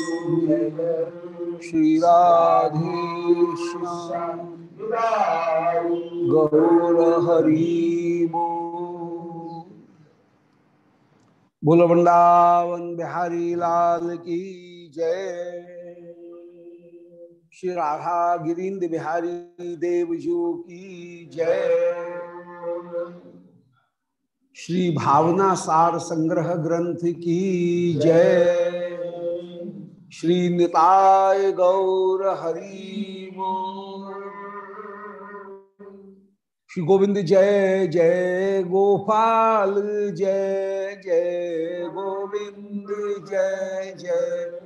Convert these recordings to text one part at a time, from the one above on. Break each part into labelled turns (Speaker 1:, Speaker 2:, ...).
Speaker 1: श्री राधे श्याम गौर हरि बोल वृंदावन बिहारी लाल की जय। श्री राधा गिरीन्द्र बिहारी देवजू की जय। श्री भावना सार संग्रह ग्रंथ की जय। श्री निताय गौर हरि श्री गोविंद जय जय गोपाल जय जय गोविंद जय जय।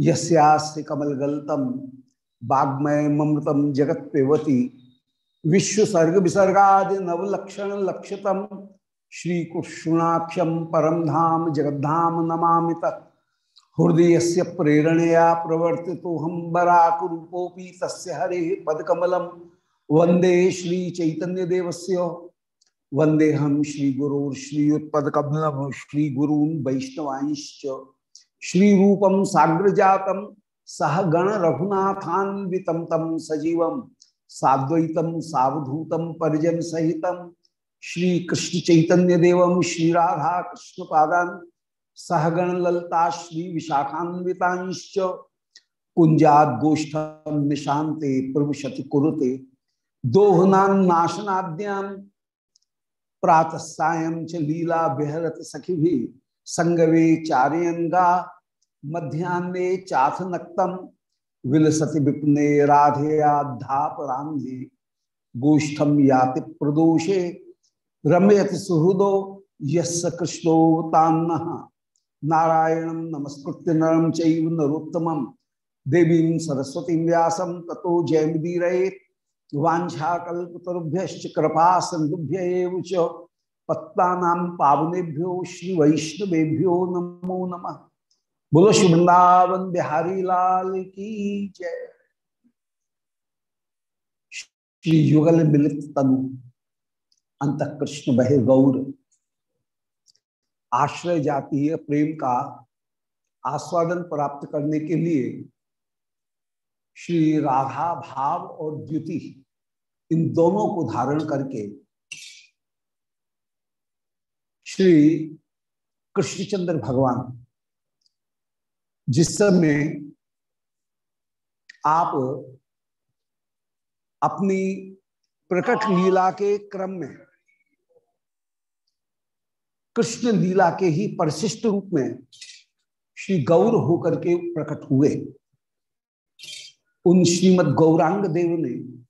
Speaker 1: यस्यास्ति कमलगल्तम वाग्मय ममृतम जगत पेवती विश्व सर्ग विसर्गादि नवलक्षण लक्षतम श्री कृष्णाक्षम परम धाम जगद्धाम नमामि तत्। हृदय से प्रेरणया प्रवर्ति तो हम बराक रूपोपी तस् हरे पदकमलम वंदे श्री चैतन्य देवस्य वंदे हम श्री गुरून श्री रूपम साग्र जातम सह गण रघुनाथान्वितम तम सजीवम साद्वैतम सावधूतम परिजन सहितम श्री कृष्ण चैतन्य देवम श्री राधा कृष्ण पादान सहगण ललता श्री विशाखान्वितांश्च कुंजाद गोष्ठम निशांते प्रभुशति कुरुते दोहनान प्रातः सायं च लीला बिहरत सखी भी संगवे चार्यंगा मध्यान्हे चाथ नक्तम विलसति विपने राधेयाधापरांधे गोष्ठम याति प्रदोषे, रमयति सुहृदो यस् तान्न नारायणं नमस्कृत्य नरं चैव नरोत्तमं देवीं सरस्वतीं व्यासं ततो जयमुदीरयेत्। वाछाकुभ्य कृपा सिंधुभ्य च पत्ता पावनेभ्यो श्री वैष्णवेभ्यो नमो नमः। बोलो श्री वृंदावन बिहारी लाल की जय। श्री युगल मिलित तनु अंत कृष्ण बहे गौर। आश्रय जातीय प्रेम का आस्वादन प्राप्त करने के लिए श्री राधा, भाव और द्युति इन दोनों को धारण करके श्री कृष्णचंद्र भगवान। जिस समय आप अपनी प्रकट लीला के क्रम में, कृष्ण लीला के ही परिशिष्ट रूप में श्री गौर होकर के प्रकट हुए। उन श्रीमद गौरांग देव ने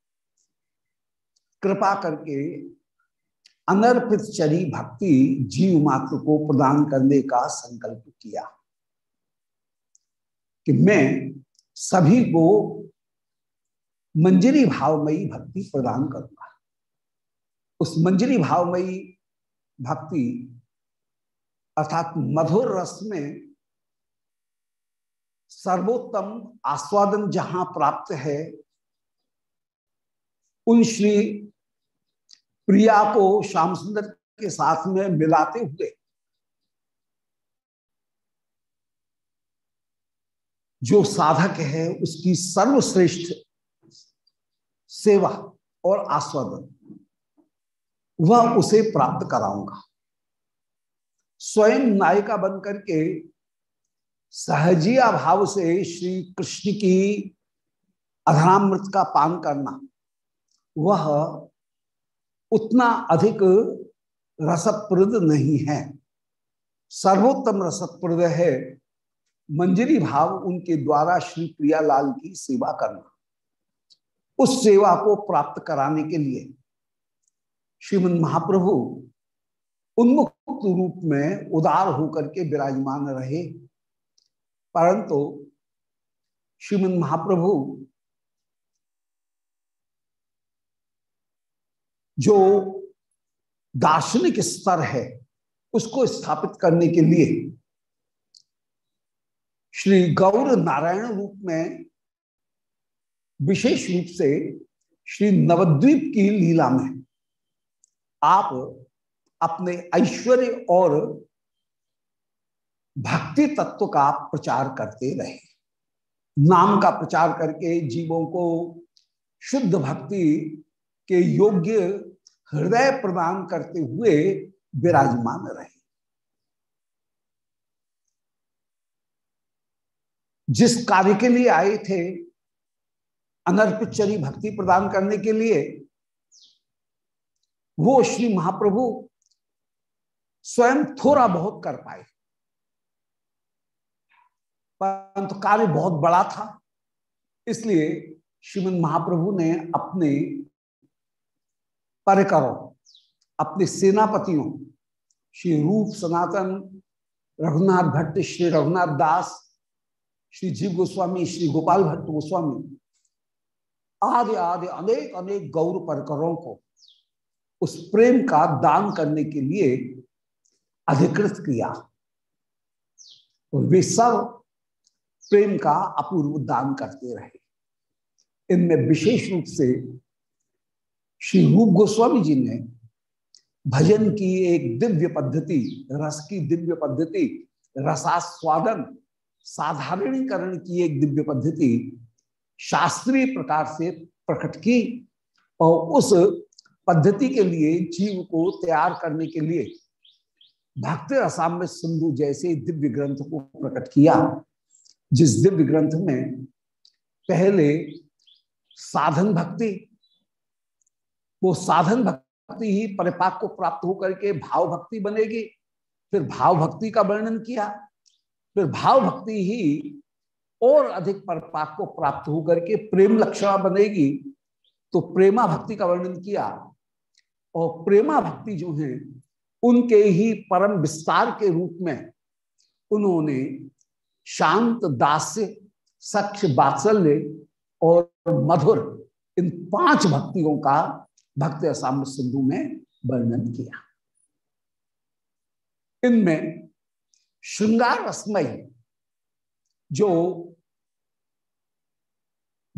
Speaker 1: कृपा करके अनर्पित चरी भक्ति जीव मात्र को प्रदान करने का संकल्प किया कि मैं सभी को मंजरी भावमयी भक्ति प्रदान करूँगा। उस मंजरी भावमयी भक्ति अर्थात मधुर रस में सर्वोत्तम आस्वादन जहाँ प्राप्त है, उन श्री प्रिया को श्याम सुंदर के साथ में मिलाते हुए जो साधक है, उसकी सर्वश्रेष्ठ सेवा और आस्वादन, वह उसे प्राप्त कराऊँगा। स्वयं नायिका बन करके सहजिया भाव से श्री कृष्ण की अधरामृत का पान करना, वह उतना अधिक रसप्रद नहीं है। सर्वोत्तम रसप्रद है मंजरी भाव उनके द्वारा श्री प्रियालाल की सेवा करना, उस सेवा को प्राप्त कराने के लिए। श्रीमद महाप्रभु उन्मुक्त रूप में उदार होकर के विराजमान रहे, परंतु श्रीमद महाप्रभु जो दार्शनिक स्तर है, उसको स्थापित करने के लिए श्री गौर नारायण रूप में विशेष रूप से श्री नवद्वीप की लीला में आप अपने ऐश्वर्य और भक्ति तत्व का प्रचार करते रहे। नाम का प्रचार करके जीवों को शुद्ध भक्ति के योग्य हृदय प्रदान करते हुए विराजमान रहे। जिस कार्य के लिए आए थे अनर्पिचरी भक्ति प्रदान करने के लिए, वो श्री महाप्रभु स्वयं थोड़ा बहुत कर पाए। परंतु कार्य बहुत बड़ा था, इसलिए श्रीमद महाप्रभु ने अपने परिकरों अपने सेनापतियों, श्री रूप सनातन, रघुनाथ भट्ट, श्री रघुनाथ दास, श्री जीव गोस्वामी, श्री गोपाल भट्ट गोस्वामी, आदि आदि, अनेक अनेक गौर परकरों को उस प्रेम का दान करने के लिए अधिकृत किया। और वे सब प्रेम का अपूर्व दान करते रहे। इनमें विशेष रूप से श्री रूप गोस्वामी जी ने भजन की एक दिव्य पद्धति, रस की दिव्य पद्धति, रसास्वादन, साधारणीकरण की एक दिव्य पद्धति शास्त्रीय प्रकार से प्रकट की और उस पद्धति के लिए, जीव को तैयार करने के लिए भक्ति रसाम में सिंधु जैसे दिव्य ग्रंथ को प्रकट किया, जिस दिव्य ग्रंथ में पहले साधन भक्ति वो साधन भक्ति ही परिपाक को प्राप्त होकर के भाव भक्ति बनेगी। फिर भाव भक्ति का वर्णन किया। फिर भाव भक्ति ही और अधिक परिपाक को प्राप्त होकर के प्रेम लक्षणा बनेगी। तो प्रेमा भक्ति का वर्णन किया। और प्रेमा भक्ति जो है, उनके ही परम विस्तार के रूप में उन्होंने शांत, दास्य सक्ष बात्सल्य और मधुर इन पाँच भक्तियों का भक्त असाम सिंधु में वर्णन किया। इनमें श्रृंगार रसमय जो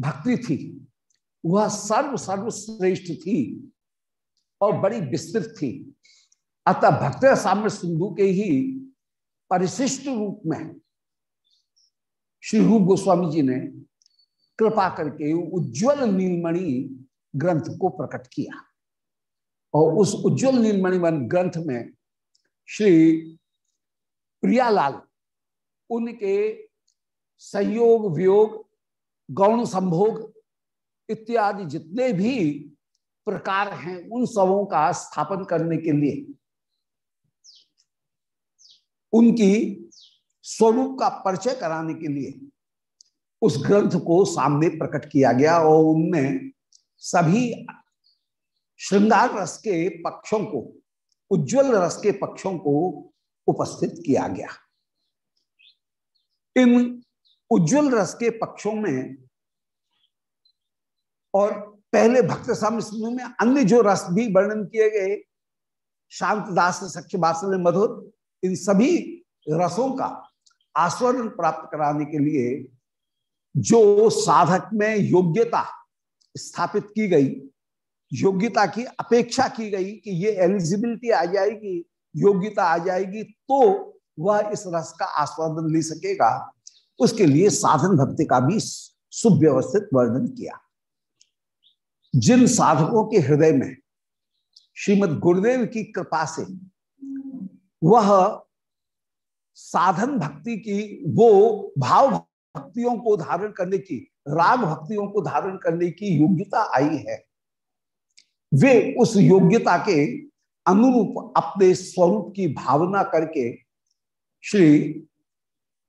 Speaker 1: भक्ति थी, वह सर्व सर्वश्रेष्ठ थी और बड़ी विस्तृत थी। अतः भक्त साम्र सिंधु के ही परिशिष्ट रूप में श्री रूप गोस्वामी जी ने कृपा करके उज्जवल नीलमणि ग्रंथ को प्रकट किया। और उस उज्जवल नीलमणि ग्रंथ में श्री प्रियालाल, उनके संयोग वियोग, गौण संभोग इत्यादि जितने भी प्रकार हैं, उन सबों का स्थापन करने के लिए उनकी स्वरूप का परिचय कराने के लिए उस ग्रंथ को सामने प्रकट किया गया और उनमें सभी श्रृंगार रस के पक्षों को, उज्जवल रस के पक्षों को उपस्थित किया गया। इन उज्जवल रस के पक्षों में और पहले भक्त सामने में अन्य जो रस भी वर्णन किए गए शांत दास सख्य बासल मधुर, इन सभी रसों का आस्वादन प्राप्त कराने के लिए जो साधक में योग्यता स्थापित की गई, योग्यता की अपेक्षा की गई कि ये एलिजिबिलिटी आ जाएगी, योग्यता आ जाएगी तो वह इस रस का आस्वादन ले सकेगा। उसके लिए साधन भक्ति का भी सुव्यवस्थित वर्णन किया। जिन साधकों के हृदय में श्रीमद गुरुदेव की कृपा से वह साधन भक्ति की, वो भाव भक्तियों को धारण करने की राग भक्तियों को धारण करने की योग्यता आई है। वे उस योग्यता के अनुरूप अपने स्वरूप की भावना करके श्री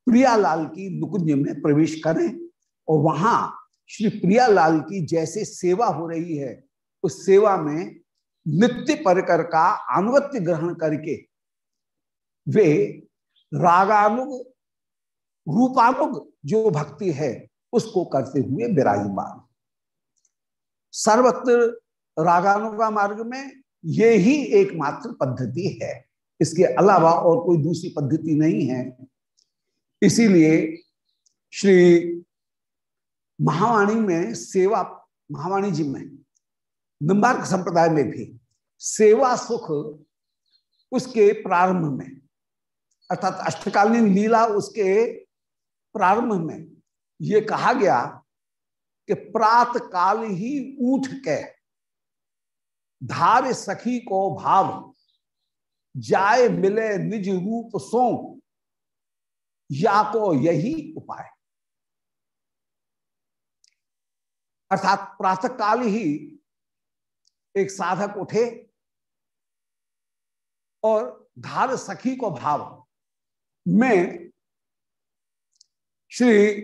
Speaker 1: प्रियालाल की नुकुंज में प्रवेश करें और वहाँ श्री प्रियालाल की जैसे सेवा हो रही है, उस सेवा में नित्य परकर का अनुगत्य ग्रहण करके वे रागानुग, रूपानुग जो भक्ति है उसको करते हुए विराजमान सर्वत्र रागानुगा मार्ग में ये ही एकमात्र पद्धति है। इसके अलावा और कोई दूसरी पद्धति नहीं है। इसीलिए श्री महावाणी में सेवा, महावाणी जी में, निम्बार्क संप्रदाय में भी सेवा सुख उसके प्रारंभ में, अर्थात अष्टकालीन लीला उसके प्रारंभ में ये कहा गया कि प्रात काल ही उठ के धार सखी को भाव, जाए मिले निज रूप सो, या को यही उपाय। अर्थात प्रातः काल ही एक साधक उठे और धार सखी को भाव। में श्री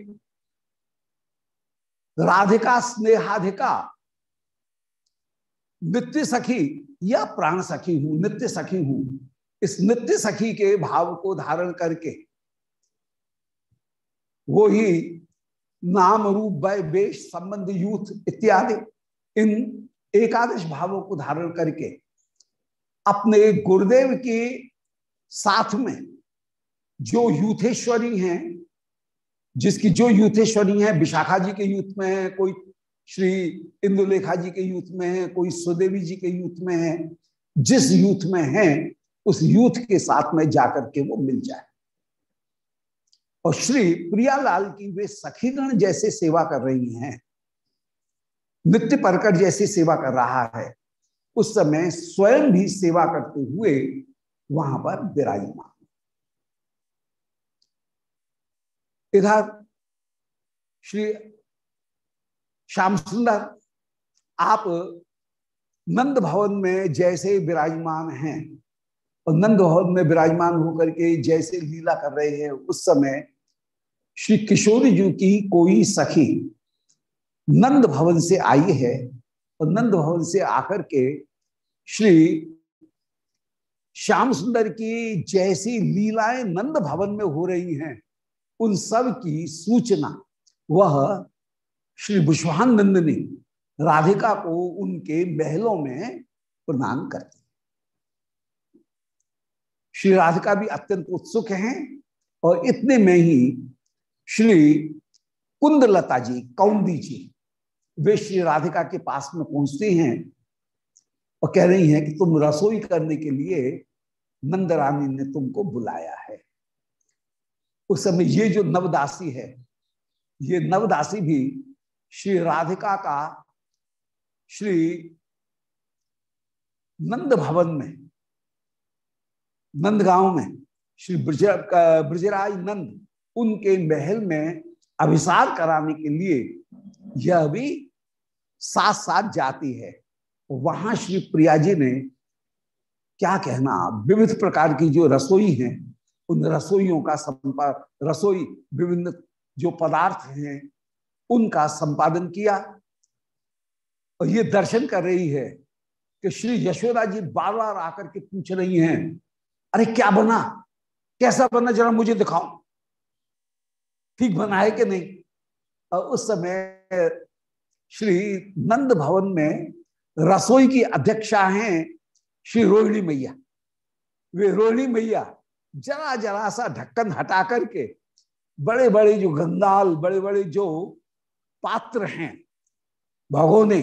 Speaker 1: राधिका स्नेहाधिका। नित्य सखी, या प्राण सखी हूँ, नित्य सखी हूँ। इस नित्य सखी के भाव को धारण करके वो ही नाम रूप वय वेश, संबंध, यूथ इत्यादि, इन एकादश भावों को धारण करके, अपने गुरुदेव के साथ में जो यूथेश्वरी हैं जिसकी जो यूथेश्वरी है, विशाखा जी के यूथ में है, कोई श्री इंदुलेखा जी के यूथ में है, कोई सुदेवी जी के यूथ में है, जिस यूथ में है, उस यूथ के साथ में जाकर के वो मिल जाए। और श्री प्रियालाल की वे सखीगण जैसे सेवा कर रही हैं, नित्य परकर जैसी सेवा कर रहा है, उस समय स्वयं भी सेवा करते हुए वहाँ पर विराजमान। इधर श्री श्याम सुंदर, आप नंद भवन में जैसे विराजमान हैं और नंद भवन में विराजमान होकर के जैसे लीला कर रहे हैं, उस समय श्री किशोरी जी की कोई सखी नंद भवन से आई है और नंद भवन से आकर के श्री श्याम सुंदर की जैसी लीलाएँ नंद भवन में हो रही हैं। उन सब की सूचना। वह श्री बुष्वानंद ने राधिका को उनके महलों में प्रदान करती। श्री राधिका भी अत्यंत उत्सुक हैं और इतने में ही श्री कुंदलता जी कौंदी जी, वे श्री राधिका के पास में पहुँचती हैं और कह रही हैं कि तुम रसोई करने के लिए नंदरानी ने तुमको बुलाया है। उस समय ये जो नवदासी है, ये नवदासी भी श्री राधिका का श्री नंद भवन में, नंदगांव में, श्री ब्रज, ब्रजराज नंद उनके महल में अभिसार कराने के लिए यह भी साथ साथ जाती है। वहाँ श्री प्रिया जी ने क्या कहना, विविध प्रकार की जो रसोई हैं उन रसोइयों का संपर्क रसोई विभिन्न जो पदार्थ हैं, उनका संपादन किया। और ये दर्शन कर रही है कि श्री यशोदा जी बार बार आकर के पूछ रही हैं, अरे, क्या बना? कैसा बना? जरा मुझे दिखाओ। ठीक बना है कि नहीं? और उस समय श्री नंद भवन में रसोई की अध्यक्षा हैं श्री रोहिणी मैया। वे रोहिणी मैया जरा जरा सा ढक्कन हटा करके बड़े बड़े जो गंगाल बड़े बड़े जो पात्र हैं भगोने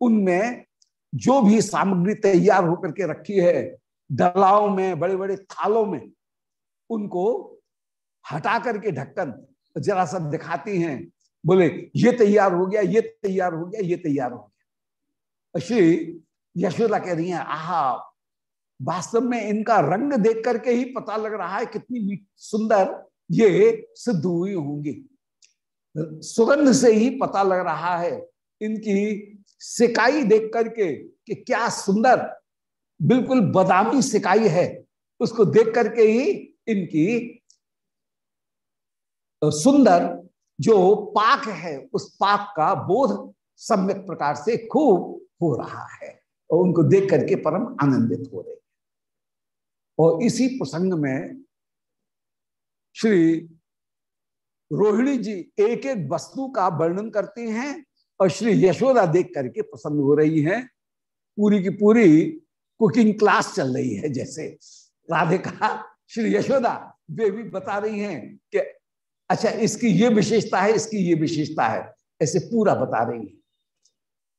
Speaker 1: उनमें जो भी सामग्री तैयार होकर के रखी है डलाओं में बड़े बड़े थालों में, उनको हटा करके ढक्कन जरा सा दिखाती हैं। बोले, ये तैयार हो गया, ये तैयार हो गया, ये तैयार हो गया। श्री यशोदा कह रही है, आहा वास्तव में इनका रंग देख करके ही पता लग रहा है कितनी सुंदर ये सिद्ध हुई होंगी। सुगंध से ही पता लग रहा है इनकी सिकाई देख करके कि क्या सुंदर, बिल्कुल बदामी सिकाई है। उसको देख करके ही इनकी सुंदर जो पाक है, उस पाक का बोध सम्यक प्रकार से खूब हो रहा है और उनको देख करके परम आनंदित हो रहे और इसी प्रसंग में श्री रोहिणी जी एक एक वस्तु का वर्णन करती हैं और श्री यशोदा देख करके प्रसन्न हो रही हैं। पूरी की पूरी कुकिंग क्लास चल रही है जैसे। राधिका श्री यशोदा वे भी बता रही हैं कि अच्छा इसकी ये विशेषता है, इसकी ये विशेषता है। ऐसे पूरा बता रही है।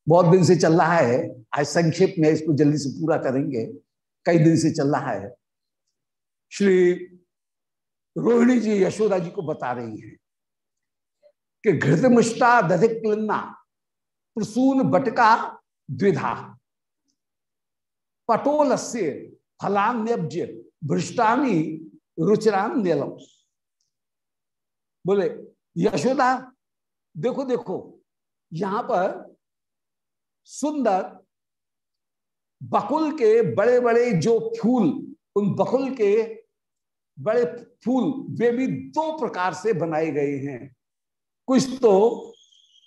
Speaker 1: बहुत दिन से चल रहा है। आज संक्षेप में इसको जल्दी से पूरा करेंगे। कई दिन से चल रहा है। श्री रोहिणी जी यशोदा जी को बता रही हैं कि घृतमुष्टा दधिक प्रसून बटका द्विधा पटोल से फलान्यब्ज भ्रष्टानी रुचिरान नीलम बोले, यशोदा, देखो देखो, यहाँ पर सुंदर बकुल के बड़े बड़े जो फूल, उन बकुल के बड़े फूल वे भी दो प्रकार से बनाए गए हैं। कुछ तो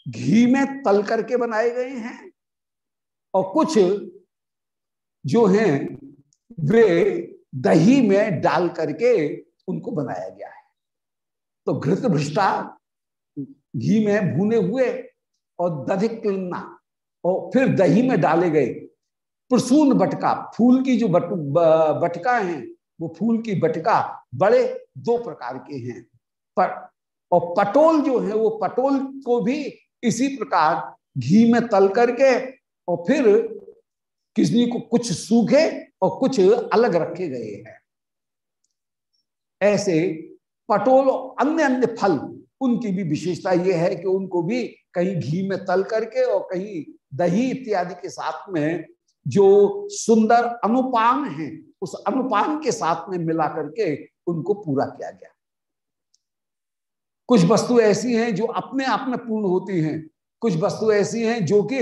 Speaker 1: घी में तल करके बनाए गए हैं और कुछ जो हैं वे दही में डाल करके उनको बनाया गया है। तो घृत भ्रष्टा घी में भुने हुए और दधिक और फिर दही में डाले गए प्रसून बटका फूल की जो बट, बटका है वो फूल की बटका बड़े दो प्रकार के हैं। पर, और पटोल जो है, वो पटोल को भी इसी प्रकार घी में तल करके और फिर किसी को कुछ सूखे और कुछ अलग रखे गए हैं। ऐसे पटोल और अन्य अन्य फल, उनकी भी विशेषता यह है कि उनको भी कहीं घी में तल करके और कहीं दही इत्यादि के साथ में जो सुंदर अनुपान है उस अनुपान के साथ में मिला करके उनको पूरा किया गया। कुछ वस्तु ऐसी हैं जो अपने आप में पूर्ण होती हैं, कुछ वस्तु ऐसी हैं जो कि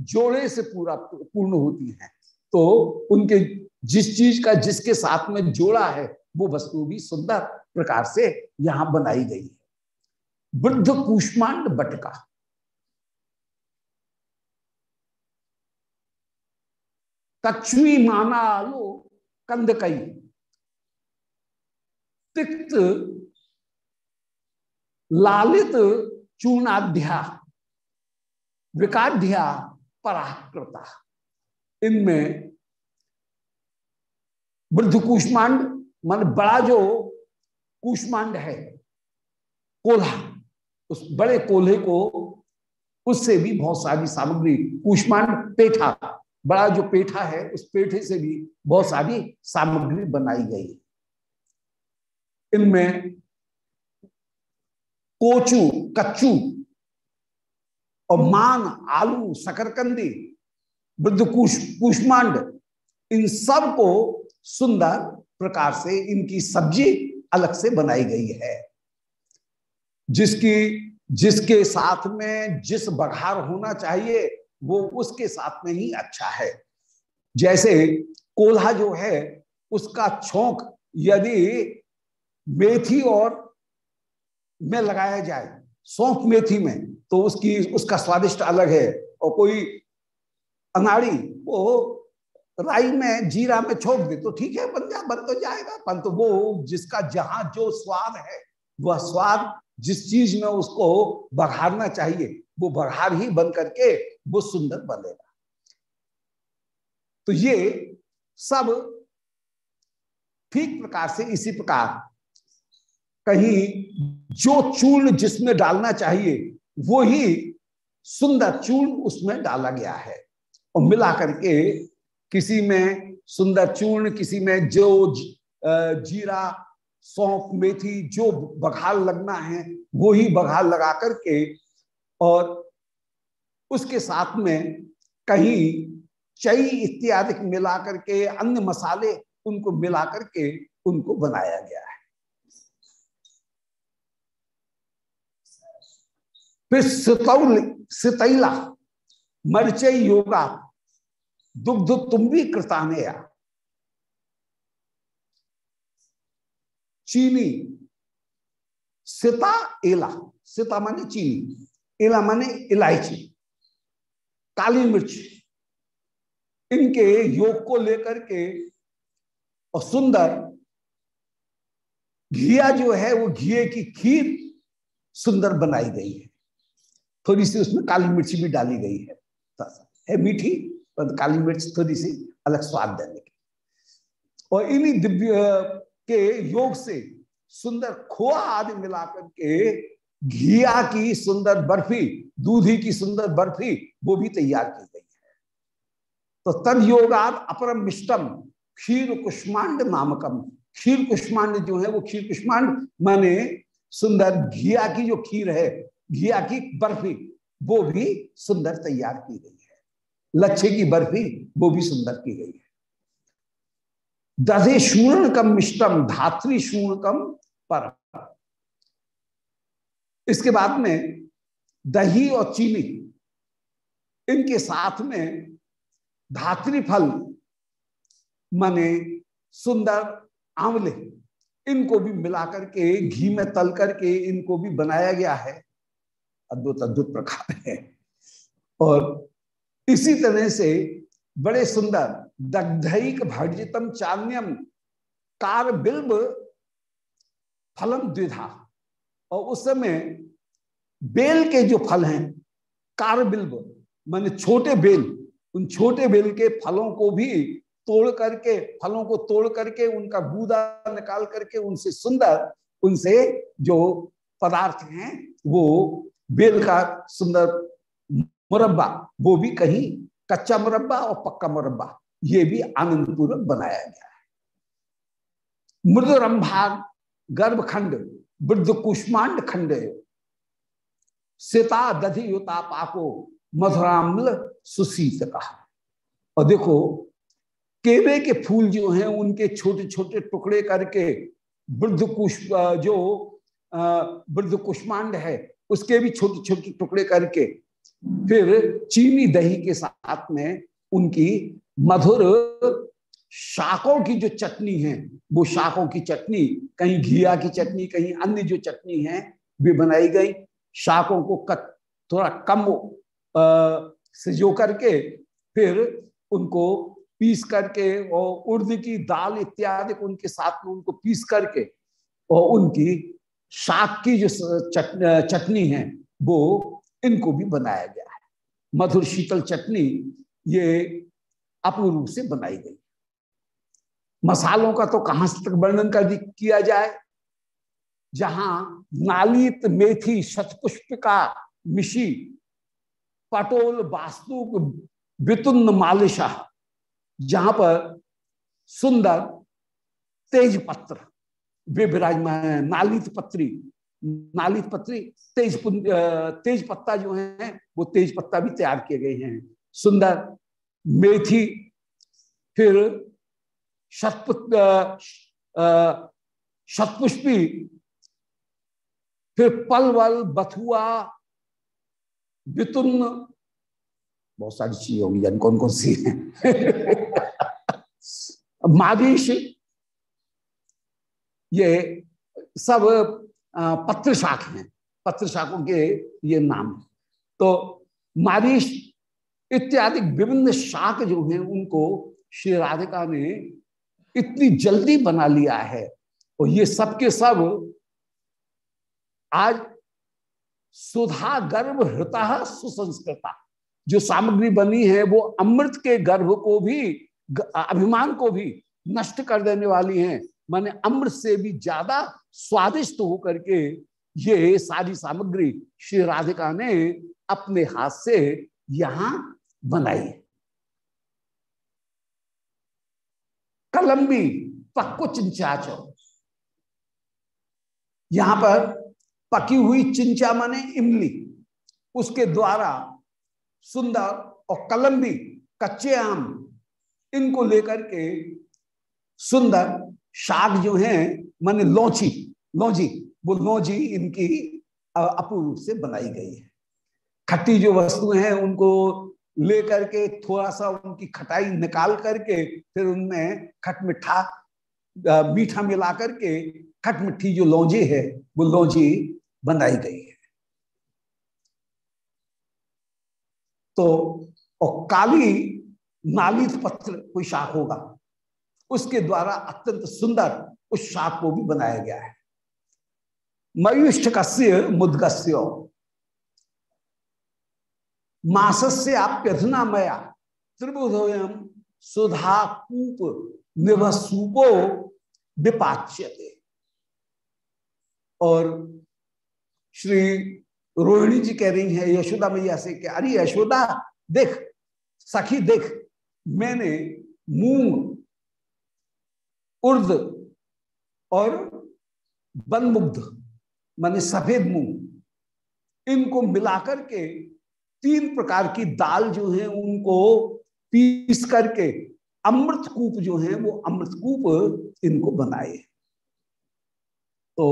Speaker 1: जोड़े से पूरा पूर्ण होती हैं। तो उनके जिस चीज़ का जिसके साथ में जोड़ा है, वो वस्तु भी सुंदर प्रकार से यहाँ बनाई गई है। वृद्ध कुष्मांड बटका। कछुई माना लो कंद कई। तिक्त लालित चूर्णाध्या, विकाध्या पराकृता इनमें वृद्ध कुष्मांड, मान बड़ा जो कुष्मांड है, कोल्हा, उस बड़े कोल्हे को, उससे भी बहुत सारी सामग्री, कुष्मांड, पेठा। बड़ा जो पेठा है, उस पेठे से भी बहुत सारी सामग्री बनाई गई। इनमें कोचू, कच्चू और मान, आलू, शकरकंदी वृद्ध कुश कुष्मांड, इन सबको सुंदर प्रकार से इनकी सब्ज़ी अलग से बनाई गई है। जिसकी, जिसके साथ में जिस बघार होना चाहिए वो उसके साथ में ही अच्छा है। जैसे कोल्हा जो है, उसका छोंक यदि मेथी और में लगाया जाए, सौंफ मेथी में तो उसकी, उसका स्वादिष्ट अलग है। और कोई अनाड़ी, वो राई में, जीरा में छोक दे तो ठीक है, बन जा, बन तो जाएगा। परंतु तो वो जिसका जहाँ जो स्वाद है, वह स्वाद जिस चीज़ में उसको बघारना चाहिए वो बघार ही बन करके वो सुंदर बनेगा तो ये सब ठीक प्रकार से इसी प्रकार कहीं जो चूर्ण जिसमें डालना चाहिए, वो ही सुंदर चूर्ण उसमें डाला गया है। और मिला करके किसी में सुंदर चूर्ण, किसी में जो जीरा सौंप मेथी, जो बघाल लगना है, वो ही बघाल लगा करके और उसके साथ में कहीं चई इत्यादि मिला करके अन्य मसाले उनको मिला करके उनको बनाया गया है। फिर सितौल, सितैला मरचई योगा, दुग्ध तुम भी कृताने चीनी, सिता एला, सिता माने चीनी। एला माने इलायची, काली मिर्च। इनके योग को लेकर के और सुंदर घिया जो है, वो घिए की खीर सुंदर बनाई गई है। थोड़ी सी उसमें काली मिर्च भी डाली गई है। है मीठी, पर काली मिर्च थोड़ी सी अलग स्वाद देने की और इन्हीं दिव्य के योग से सुंदर खोआ आदि मिलाकर के घिया की सुंदर बर्फ़ी, दूधी की सुंदर बर्फ़ी, वो भी तैयार की गई है। तो तद योगाद अपरम मिष्टम क्षीर कुष्मांड नामकम। क्षीर कुष्मांड जो है, वो क्षीर कुष्मांड माने सुंदर घिया की जो खीर है, घिया की बर्फ़ी, वो भी सुंदर तैयार की गई है। लच्छे की बर्फ़ी, वो भी सुंदर की गई है। दधे शूर्णकम मिष्टम, धात्री शूर्णकम पर इसके बाद में दही और चीनी, इनके साथ में धात्री फल, माने सुंदर आंवले, इनको भी मिलाकर के, घी में तल करके इनको भी बनाया गया है। अद्भुत अद्भुत प्रकार है। और इसी तरह से बड़े सुंदर दग्धिक भर्जितम चान्यम, कार बिल्ब फलम द्विधा। और उस समय बेल के जो फल हैं कार बिल्ब मान छोटे बेल, उन छोटे बेल के फलों को भी तोड़ करके, फलों को तोड़ करके, उनका बूदा निकाल करके, उनसे सुंदर, उनसे जो पदार्थ हैं, वो बेल का सुंदर मुरब्बा, वो भी कहीं कच्चा मुरब्बा और पक्का मुरब्बा, ये भी आनंद पूर्वक बनाया गया है। मृदुरंभा गर्भखंड वृद्ध कुष्मांड खंड। सीता दधि युता पाको मधुराम्ल सुशीत कहा। और देखो, केवे के फूल जो हैं, उनके छोटे छोटे टुकड़े करके वृद्ध कुश जो वृद्ध कुष्मांड है, उसके भी छोटे छोटे टुकड़े करके, फिर चीनी दही के साथ में उनकी मधुर शाकों की जो चटनी है, वो शाकों की चटनी, कहीं घिया की चटनी, कहीं अन्य जो चटनी है, वे बनाई गई। शाकों को कट, थोड़ा कम, अः, सिजो करके, फिर उनको पीस करके और उर्द की दाल इत्यादि उनके साथ में उनको पीस करके, और उनकी शाक की जो चटनी है, वो इनको भी बनाया गया है। मधुर शीतल चटनी ये अपूर्ण रूप से बनाई गई। मसालों का तो कहाँ से तक वर्णन कर किया जाए? जहाँ नालित मेथी शतपुष्पिका मिशी, पटोल वास्तु वितुन्न मालिशा, जहाँ पर सुंदर तेज पत्र, वे विराजमान नालित पत्री नालित पत्री, तेज तेज पत्ता जो है, वो तेज पत्ता भी तैयार किए गए हैं। सुंदर मेथी, फिर शतपुष्पी। फिर पलवल, बथुआ वितुन बहुत सारी चीज़ें होंगी जान कौन कौन सी है? मादिश ये सब पत्र शाख हैं। पत्र शाखों के ये नाम तो मारिश इत्यादि विभिन्न शाख जो हैं, उनको श्री राधिका ने इतनी जल्दी बना लिया है। और ये सब के सब आज सुधा गर्भ हृता सुसंस्कृता। जो सामग्री बनी है, वो अमृत के गर्भ को भी, अभिमान को भी नष्ट कर देने वाली हैं। माने अमृत से भी ज़्यादा स्वादिष्ट होकर के ये सारी सामग्री श्री राधिका ने अपने हाथ से यहाँ बनाई कलम्बी पक्को चिंचाचो यहाँ पर पकी हुई चिंचा माने इमली। उसके द्वारा सुंदर और कलम्बी कच्चे आम, इनको लेकर के सुंदर शाक जो है, माने लौची, लौजी वो लौजी इनकी अपूर्व से बनाई गई है। खट्टी जो वस्तुएँ हैं, उनको लेकर के थोड़ा सा उनकी खटाई निकाल करके, फिर उनमें खट मिठा मिला करके खट मिठी जो लौजी है, वो लौजी बनाई गई है। तो और काली नालित पत्र कोई शाख होगा, उसके द्वारा अत्यंत सुंदर उस शाख को भी बनाया गया है। मयुष्ठ कस्य मुदगस्य मासस्य आप्यधना मया। त्रिबुधोयम सुधा कूप निभसूपो विपाच्यते। और श्री रोहिणी जी कह रही है, यशोदा मैया से कि अरे यशोदा, देख, सखी देख, मैंने मूंग, उर्द और बनमुग्ध, माने सफ़ेद मूंग, इनको मिलाकर के तीन प्रकार की दाल जो है उनको पीस करके अमृत कूप जो है वो अमृत कूप इनको बनाए। तो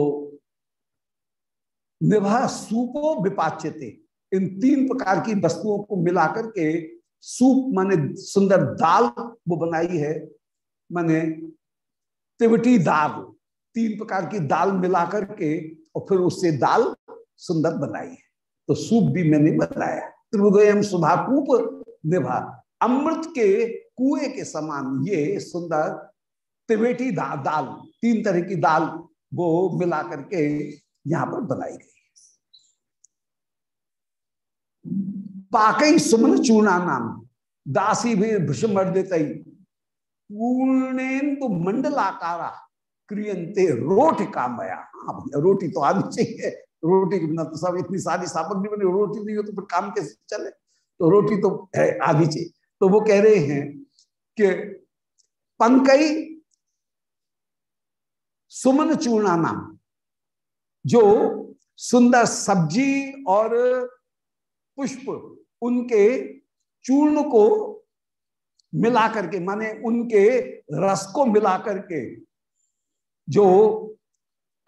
Speaker 1: निभा सूपो विपाच्यते। इन तीन प्रकार की वस्तुओं को मिलाकर के सूप माने सुंदर दाल वो बनाई है, माने तिवटी दाल, तीन प्रकार की दाल मिलाकर के और फिर उससे दाल सुंदर बनाई है। तो सूप भी मैंने बनाया। त्रिभुदयम सुधाकूप निभा अमृत के कुएँ के समान ये सुंदर त्रिवेटी दा, दाल तीन तरह की दाल वो मिला करके यहाँ पर बनाई गई पाकई सुमन चूर्णा नाम दासी भी भीषमर्दित पूर्णेन्दु मंडलाकारा क्रियंते रोट का मया। हाँ भैया रोटी तो आनी चाहिए। रोटी के बिना तो सब इतनी सारी सामग्री बनी, रोटी नहीं हो तो फिर काम कैसे चले? तो रोटी तो है आधी चाहिए तो वो कह रहे हैं कि पंकई सुमन चूर्णा नाम, जो सुंदर सब्ज़ी और पुष्प उनके चूर्ण को मिला करके माने उनके रस को मिला करके जो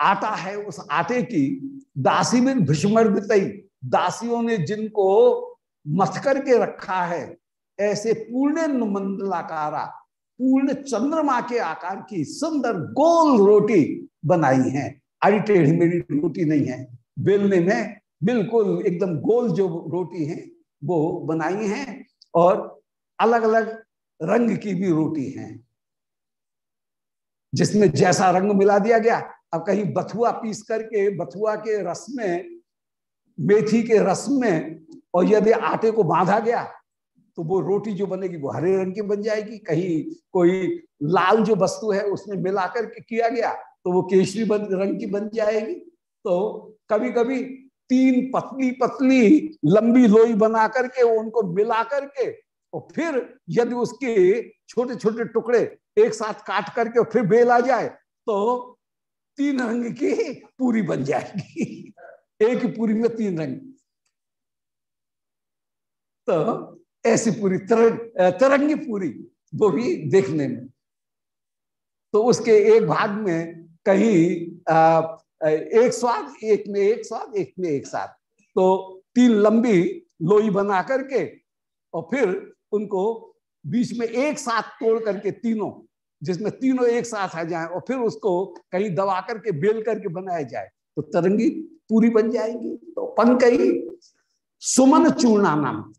Speaker 1: आटा है उस आटे की दासी में भीष्मर्दित दासियों ने जिनको मथ करके रखा है, ऐसे पूर्ण मंडलाकारा पूर्ण चंद्रमा के आकार की सुंदर गोल रोटी बनाई है। अड़ी टेढ़ी मेरी रोटी नहीं है। बेलने में बिल्कुल एकदम गोल जो रोटी है, वो बनाई है और अलग अलग रंग की भी रोटी है। जिसमें जैसा रंग मिला दिया गया अब कहीं बथुआ पीस करके, बथुआ के रस में, मेथी के रस में, और यदि आटे को बांधा गया तो वो रोटी जो बनेगी वो हरे रंग की बन जाएगी। कहीं कोई लाल जो वस्तु है उसमें मिलाकर के किया गया तो वो केशरी रंग की बन जाएगी। तो कभी कभी तीन पतली पतली, लंबी लोई बना करके उनको मिला करके और फिर यदि उसके छोटे छोटे टुकड़े एक साथ काट करके, फिर बेला जाए तो तीन रंग की पूरी बन जाएगी। एक पूरी में तीन रंग। तो ऐसी पूरी, तरंग तरंगी पूरी, वो भी देखने में। तो उसके एक भाग में कहीं एक स्वाद, एक में एक स्वाद, एक में एक साथ तो तीन लंबी लोई बना करके, और फिर उनको बीच में एक साथ तोड़ करके तीनों जिसमें तीनों एक साथ आ जाएँ और फिर उसको कहीं दबा करके, बेल करके बनाया जाए तो तरंगी पूरी बन जाएँगी। तो पंकई सुमन चूर्णा नाम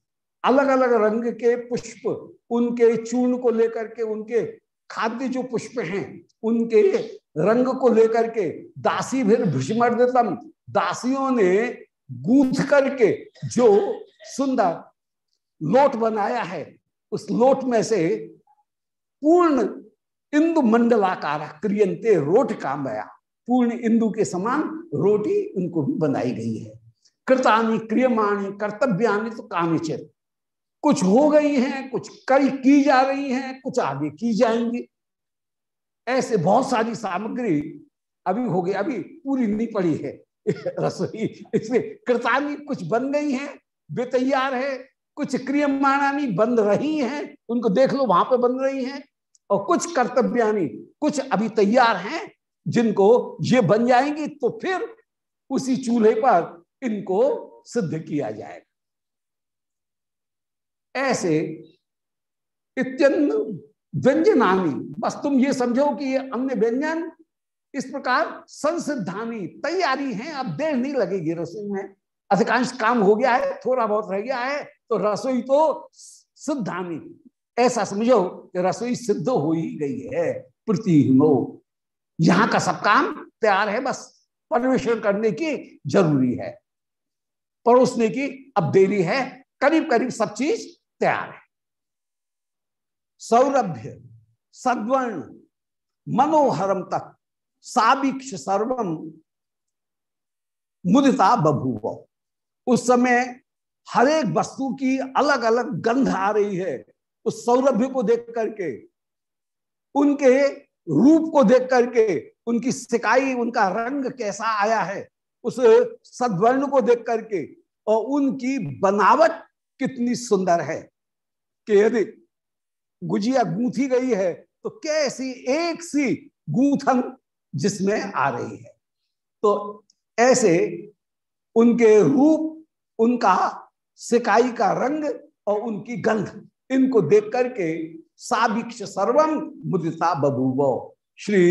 Speaker 1: अलग अलग रंग के पुष्प, उनके चूर्ण को लेकर के, उनके खाद्य जो पुष्प हैं, उनके रंग को लेकर के, दासी फिर भीष्मर्दतम दासियों ने गूंथ करके जो सुंदर लोट बनाया है, उस लोट में से पूर्ण इंदु मंडलाकार क्रियंते रोट कामया पूर्ण इंदु के समान रोटी उनको भी बनाई गई है। कृतानी क्रियमाणी, कर्तव्यानी तो कामिचित कुछ हो गई हैं, कुछ कई की जा रही हैं, कुछ आगे की जाएँगी। ऐसे बहुत सारी सामग्री अभी हो गई, अभी पूरी नहीं पड़ी है। रसोई, इसमें कृतानी कुछ बन गई है वे तैयार है, कुछ क्रियमाणानी बन रही हैं, उनको देख लो, वहाँ पे बन रही हैं। और कुछ कर्तव्यानी, कुछ अभी तैयार हैं जिनको ये बन जाएँगी तो फिर उसी चूल्हे पर इनको सिद्ध किया जाएगा। ऐसे इत्यन्न व्यंजनानी, बस तुम ये समझो कि ये अन्य व्यंजन इस प्रकार संसिद्धानी, तैयारी है, अब देर नहीं लगेगी, रसोई में अधिकांश काम हो गया है, थोड़ा बहुत रह गया है तो रसोई तो सिद्धानी। ऐसा समझो कि रसोई सिद्ध हो ही गई है प्रतिहिनो यहाँ का सब काम तैयार है, बस परवेशन करने की ज़रूरी है। परोसने की अब देरी है करीब करीब सब चीज़ तैयार है। सौरभ्य, सद्वर्ण, मनोहरम तक साबिक्ष सर्वम मुदिता बभूव। उस समय हर एक वस्तु की अलग अलग गंध आ रही है। उस सौरभ्य को देख करके, उनके रूप को देख करके, उनकी सिकाई, उनका रंग कैसा आया है, उस सद्वर्ण को देख करके, और उनकी बनावट कितनी सुंदर है कि यदि गुजिया गूंथी गई है तो कैसी एक सी गूंथन जिसमें आ रही है। तो ऐसे उनके रूप, उनका सिकाई का रंग और उनकी गंध इनको देख करके साभिक्ष सर्वम मुदिता बबूवो श्री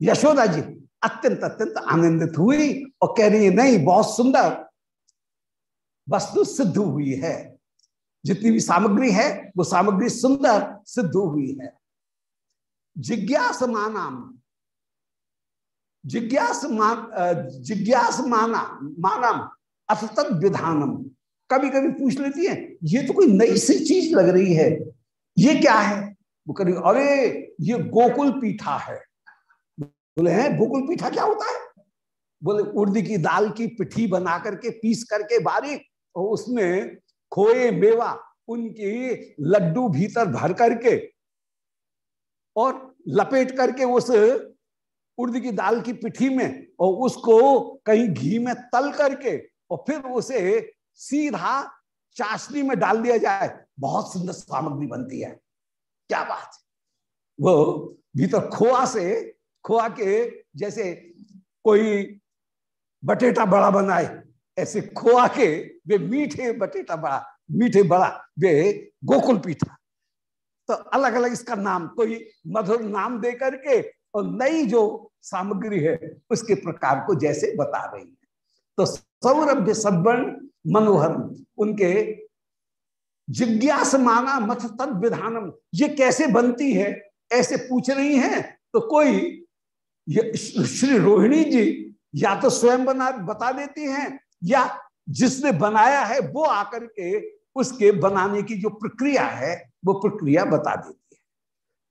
Speaker 1: यशोदा जी अत्यंत अत्यंत आनंदित हुई और कह रही है, नहीं, बहुत सुंदर वस्तु सिद्ध हुई है। जितनी भी सामग्री है, वो सामग्री सुंदर सिद्ध हुई है। जिज्ञास मानाम जिज्ञास मान जिज्ञास माना मानम अथ विधानम कभी कभी पूछ लेती है, ये तो कोई नई सी चीज़ लग रही है, ये क्या है? वो कभी अरे, ये गोकुल पीठा है। बोले, हैं, गोकुल पीठा क्या होता है? बोले उर्द की दाल की पिठी बना करके, पीस करके बारीक और उसमें खोए मेवा, उनकी लड्डू भीतर भर करके और लपेट करके उस उर्द की दाल की पिठी में, और उसको कहीं घी में तल करके, और फिर उसे सीधा चाशनी में डाल दिया जाए, बहुत सुंदर सामग्री बनती है। क्या बात वो भीतर खोआ से, खोआ के जैसे कोई बटेटा बड़ा बनाए, ऐसे खोआ के वे मीठे बटेटा बड़ा, मीठे बड़ा वे गोकुल पीठा। तो अलग अलग इसका नाम, कोई मधुर नाम दे करके और नई जो सामग्री है, उसके प्रकार को जैसे बता रही है। तो सौरभ्य सद्वर्ण मनोहर, उनके जिज्ञास माना मथ तद विधानम। ये कैसे बनती है? ऐसे पूछ रही हैं? तो कोई श्री रोहिणी जी या तो स्वयं बना, बता देती हैं या जिसने बनाया है वो आकर के उसके बनाने की जो प्रक्रिया है, वो प्रक्रिया बता देती है।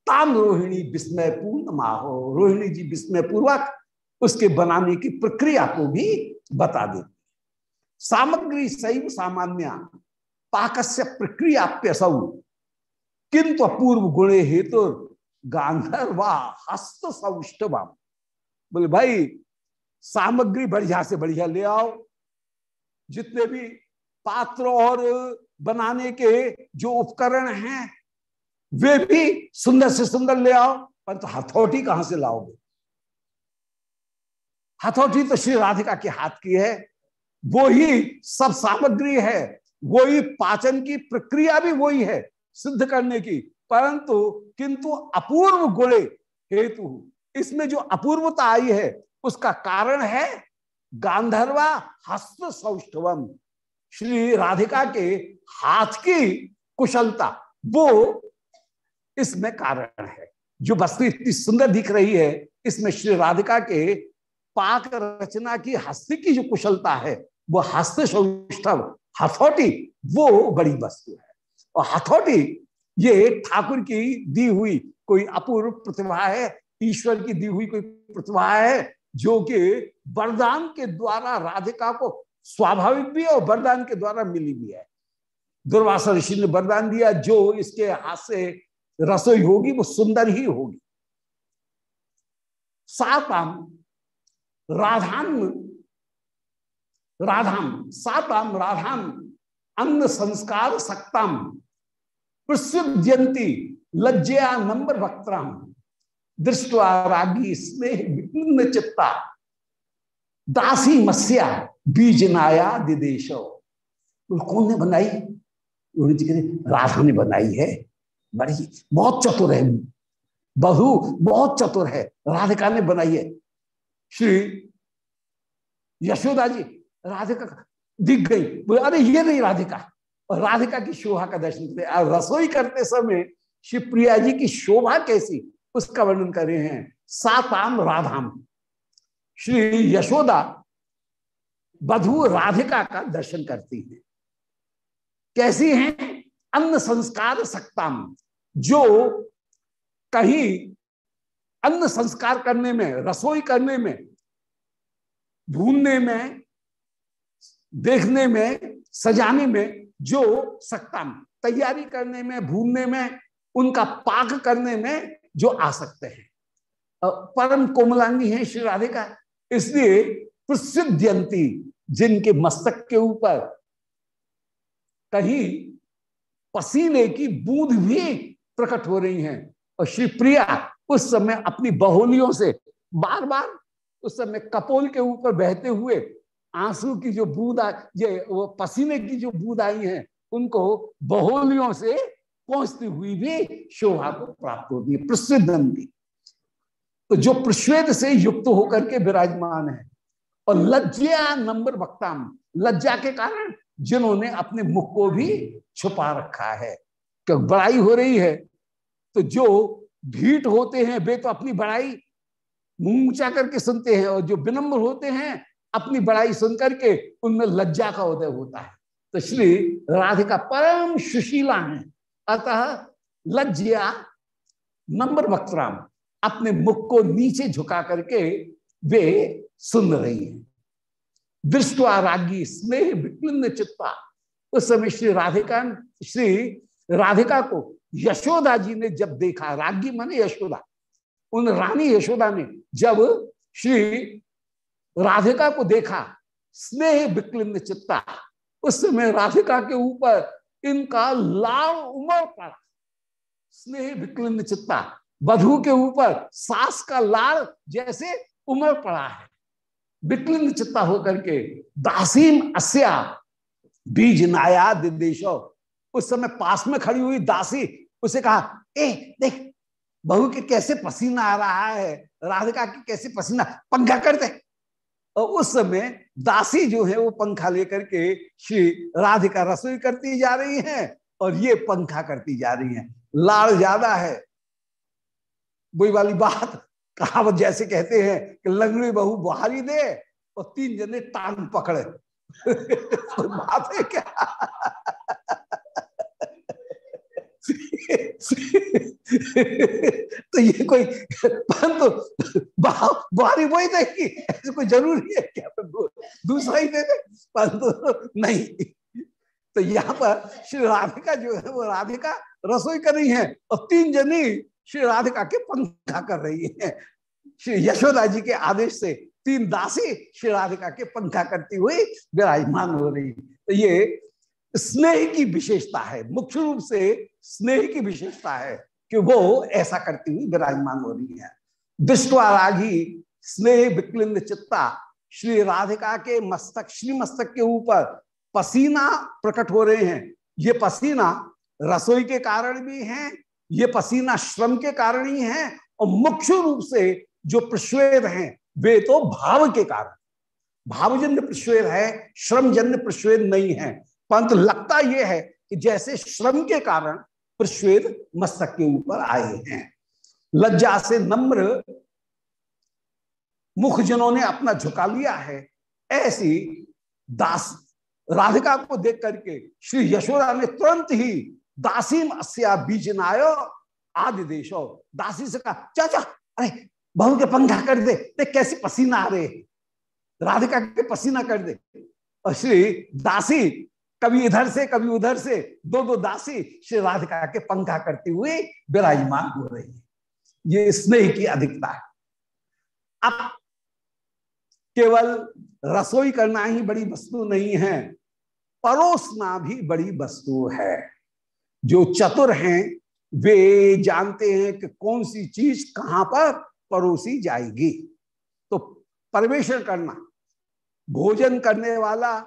Speaker 1: ताम रोहिणी विस्मय पूर्ण माहो। रोहिणी जी विस्मय पूर्वक उसके बनाने की प्रक्रिया को भी बता देती सामग्री सैव सामान्य, पाकस्य प्रक्रियाप्यसौ। किंतु अपूर्व गुणे हेतु गांधर्वा हस्त सौष्टवम बोले, भाई, सामग्री बढ़िया से बढ़िया ले आओ। जितने भी पात्र और बनाने के जो उपकरण हैं, वे भी सुंदर से सुंदर ले आओ। परंतु तो हथौटी कहाँ से लाओगे? हथौटी तो श्री राधिका के हाथ की है। वो ही सब सामग्री है वो ही पाचन की प्रक्रिया भी वही है सिद्ध करने की। परंतु किंतु अपूर्व गुणे हेतु, इसमें जो अपूर्वता आई है, उसका कारण है गांधर्वा हस्त सौष्ठवम, श्री राधिका के हाथ की कुशलता। वो इसमें कारण है। जो वस्तु इतनी सुंदर दिख रही है, इसमें श्री राधिका के पाक रचना की हस्ती की जो कुशलता है वो हस्त सौष्ठव हथौटी वो। बड़ी वस्तु है। और हथौटी ये ठाकुर की दी हुई कोई अपूर्व प्रतिभा है, ईश्वर की दी हुई कोई प्रतिभा है, जो कि वरदान के द्वारा राधिका को स्वाभाविक भी है और वरदान के द्वारा मिली भी है। दुर्वासा ऋषि ने वरदान दिया, जो इसके हाथ से रसोई होगी, वो सुंदर ही होगी। साताम राधाम राधाम, साताम, राधाम, अन्न संस्कार सक्ताम, प्रसिद्ध्यंती, लज्जया नंबर वक्त्राम दृष्टवा रागी स्नेह विपिन्न चित्ता, दासी मस्या, बीजनाया दिदेश। कौन ने बनाई? राधा ने बनाई है। बड़ी, बहुत चतुर है। बहु, बहुत चतुर है। राधिका ने बनाई है। श्री यशोदा जी राधिका दिख गई। बोले, अरे, ये नहीं राधिका। और राधिका की शोभा का दर्शन करते रसोई करते समय श्री प्रिया जी की शोभा कैसी, उसका वर्णन कर रहे हैं, साताम राधाम। श्री यशोदा बधु राधिका का दर्शन करती है। कैसी हैं? अन्न संस्कार सक्ताम, जो कहीं अन्न संस्कार करने में, रसोई करने में, भूनने में देखने में, सजाने में, जो सकता तैयारी करने में भूनने में, उनका पाक करने में जो आ सकते हैं परम कोमलांगी है श्री राधिका। इसलिए प्रसिद्ध्यंती जिनके मस्तक के ऊपर कहीं पसीने की बूंद भी प्रकट हो रही हैं। और श्री प्रिया उस समय अपनी बहोलियों से बार बार उस समय कपोल के ऊपर बहते हुए आँसू की जो बूंद ये वो पसीने की जो बूंद आई है, उनको बहोलियों से पहुँचती हुई भी शोभा को प्राप्त होती है, प्रसिद्धि तो जो प्रश्वेद से युक्त होकर के विराजमान है, और लज्जा नंबर वक्ता लज्जा के कारण जिन्होंने अपने मुख को भी छुपा रखा है। क्योंकि बड़ाई हो रही है तो जो भीट होते हैं, वे तो अपनी बड़ाई मुँह ऊँचा करके सुनते हैं, और जो विनम्र होते हैं अपनी बड़ाई सुन करके उनमें लज्जा का उदय होता है। तो श्री राधिका परम सुशीला है। अतः लज्जा नंबर वक्तराम, अपने मुख को नीचे झुका करके वे सुन रही हैं। दृष्टवा रागी स्नेह विक्लिन्न चित्ता। उस समय श्री राधिका श्री राधिका को यशोदा जी ने जब देखा, रागी माने यशोदा, उन रानी यशोदा ने जब श्री राधिका को देखा, स्नेह विक्लिन्न चित्ता उस समय राधिका के ऊपर इनका लाल उमड़ पड़ा। स्नेह विक्लिन्न चित्ता वधु के ऊपर सास का लाल जैसे उमड़ पड़ा है। विक्लिन्न चित्ता होकर के दासीम अस्या, बीज नाया दिदेशो। उस समय पास में खड़ी हुई दासी उसे कहा, ए, देख, बहू के कैसे पसीना आ रहा है? राधिका की कैसे पसीना, पंखा कर दे। और उस समय दासी जो है वो पंखा लेकर के श्री राधिका रसोई करती जा रही है और ये पंखा करती जा रही है। लाड़ ज़्यादा है। वही वाली बात, कहावत जैसे कहते हैं कि लंगड़ी बहू बुहारी दे और तीन जने टांग पकड़े। बात है क्या? तो ये कोई, परंतु बाहरी वही देगी ऐसे कोई ज़रूरी है क्या? दूसरा ही दे दे, परंतु नहीं। तो यहाँ पर श्री राधिका जो है, वो राधिका रसोई कर रही है और तीन जनी श्री राधिका के पंखा कर रही है। श्री यशोदा जी के आदेश से तीन दासी श्री राधिका के पंखा करती हुई विराजमान हो रही। तो ये स्नेह की विशेषता है। मुख्य रूप से स्नेह की विशेषता है कि वो ऐसा करती हुई विराजमान हो रही है। दृष्टवा रागी स्नेह विक्लिंद चित्ता, श्री राधिका के मस्तक, श्री मस्तक के ऊपर पसीना प्रकट हो रहे हैं। ये पसीना रसोई के कारण भी हैं, ये पसीना श्रम के कारण ही है और मुख्य रूप से जो प्रश्वेद हैं, वे तो भाव के कारण। भावजन्य प्रश्वेद है, श्रमजन्य प्रश्वेद नहीं है। परंतु लगता यह है कि जैसे श्रम के कारण प्रश्वेद मस्तक के ऊपर आए हैं। लज्जा से नम्र मुख जिन्होंने अपना झुका लिया है। ऐसी दास राधिका को देख करके श्री यशोदा ने तुरंत ही दासीम अस्या बीजनायो आदि देशो, दासी से कहा चाचा अरे बहू के पंखा कर दे, देख कैसी पसीना आ रहे राधिका के पसीना कर दे। और श्री दासी कभी इधर से, कभी उधर से, दो दो दासी श्री राधिका के पंखा करते हुए विराजमान हो रही है। ये स्नेह की अधिकता है। अब केवल रसोई करना ही बड़ी वस्तु नहीं है, परोसना भी बड़ी वस्तु है। जो चतुर हैं, वे जानते हैं कि कौन सी चीज़ कहाँ पर परोसी जाएगी। तो परमेश्वर करना, भोजन करने वाला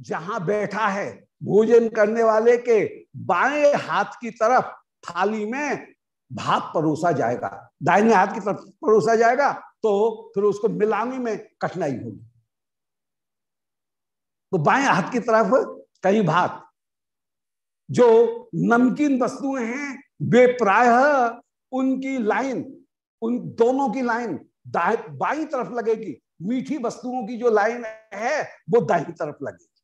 Speaker 1: जहाँ बैठा है भोजन करने वाले के बाएँ हाथ की तरफ़ थाली में भात परोसा जाएगा। दाहिने हाथ की तरफ़ परोसा जाएगा तो फिर उसको मिलाने में कठिनाई होगी। तो बाएँ हाथ की तरफ़ कई भात। जो नमकीन वस्तुएँ हैं, वे प्रायः उनकी लाइन, उन दोनों की लाइन बाई तरफ़ लगेगी। मीठी वस्तुओं की जो लाइन है, वो दाई तरफ़ लगेगी।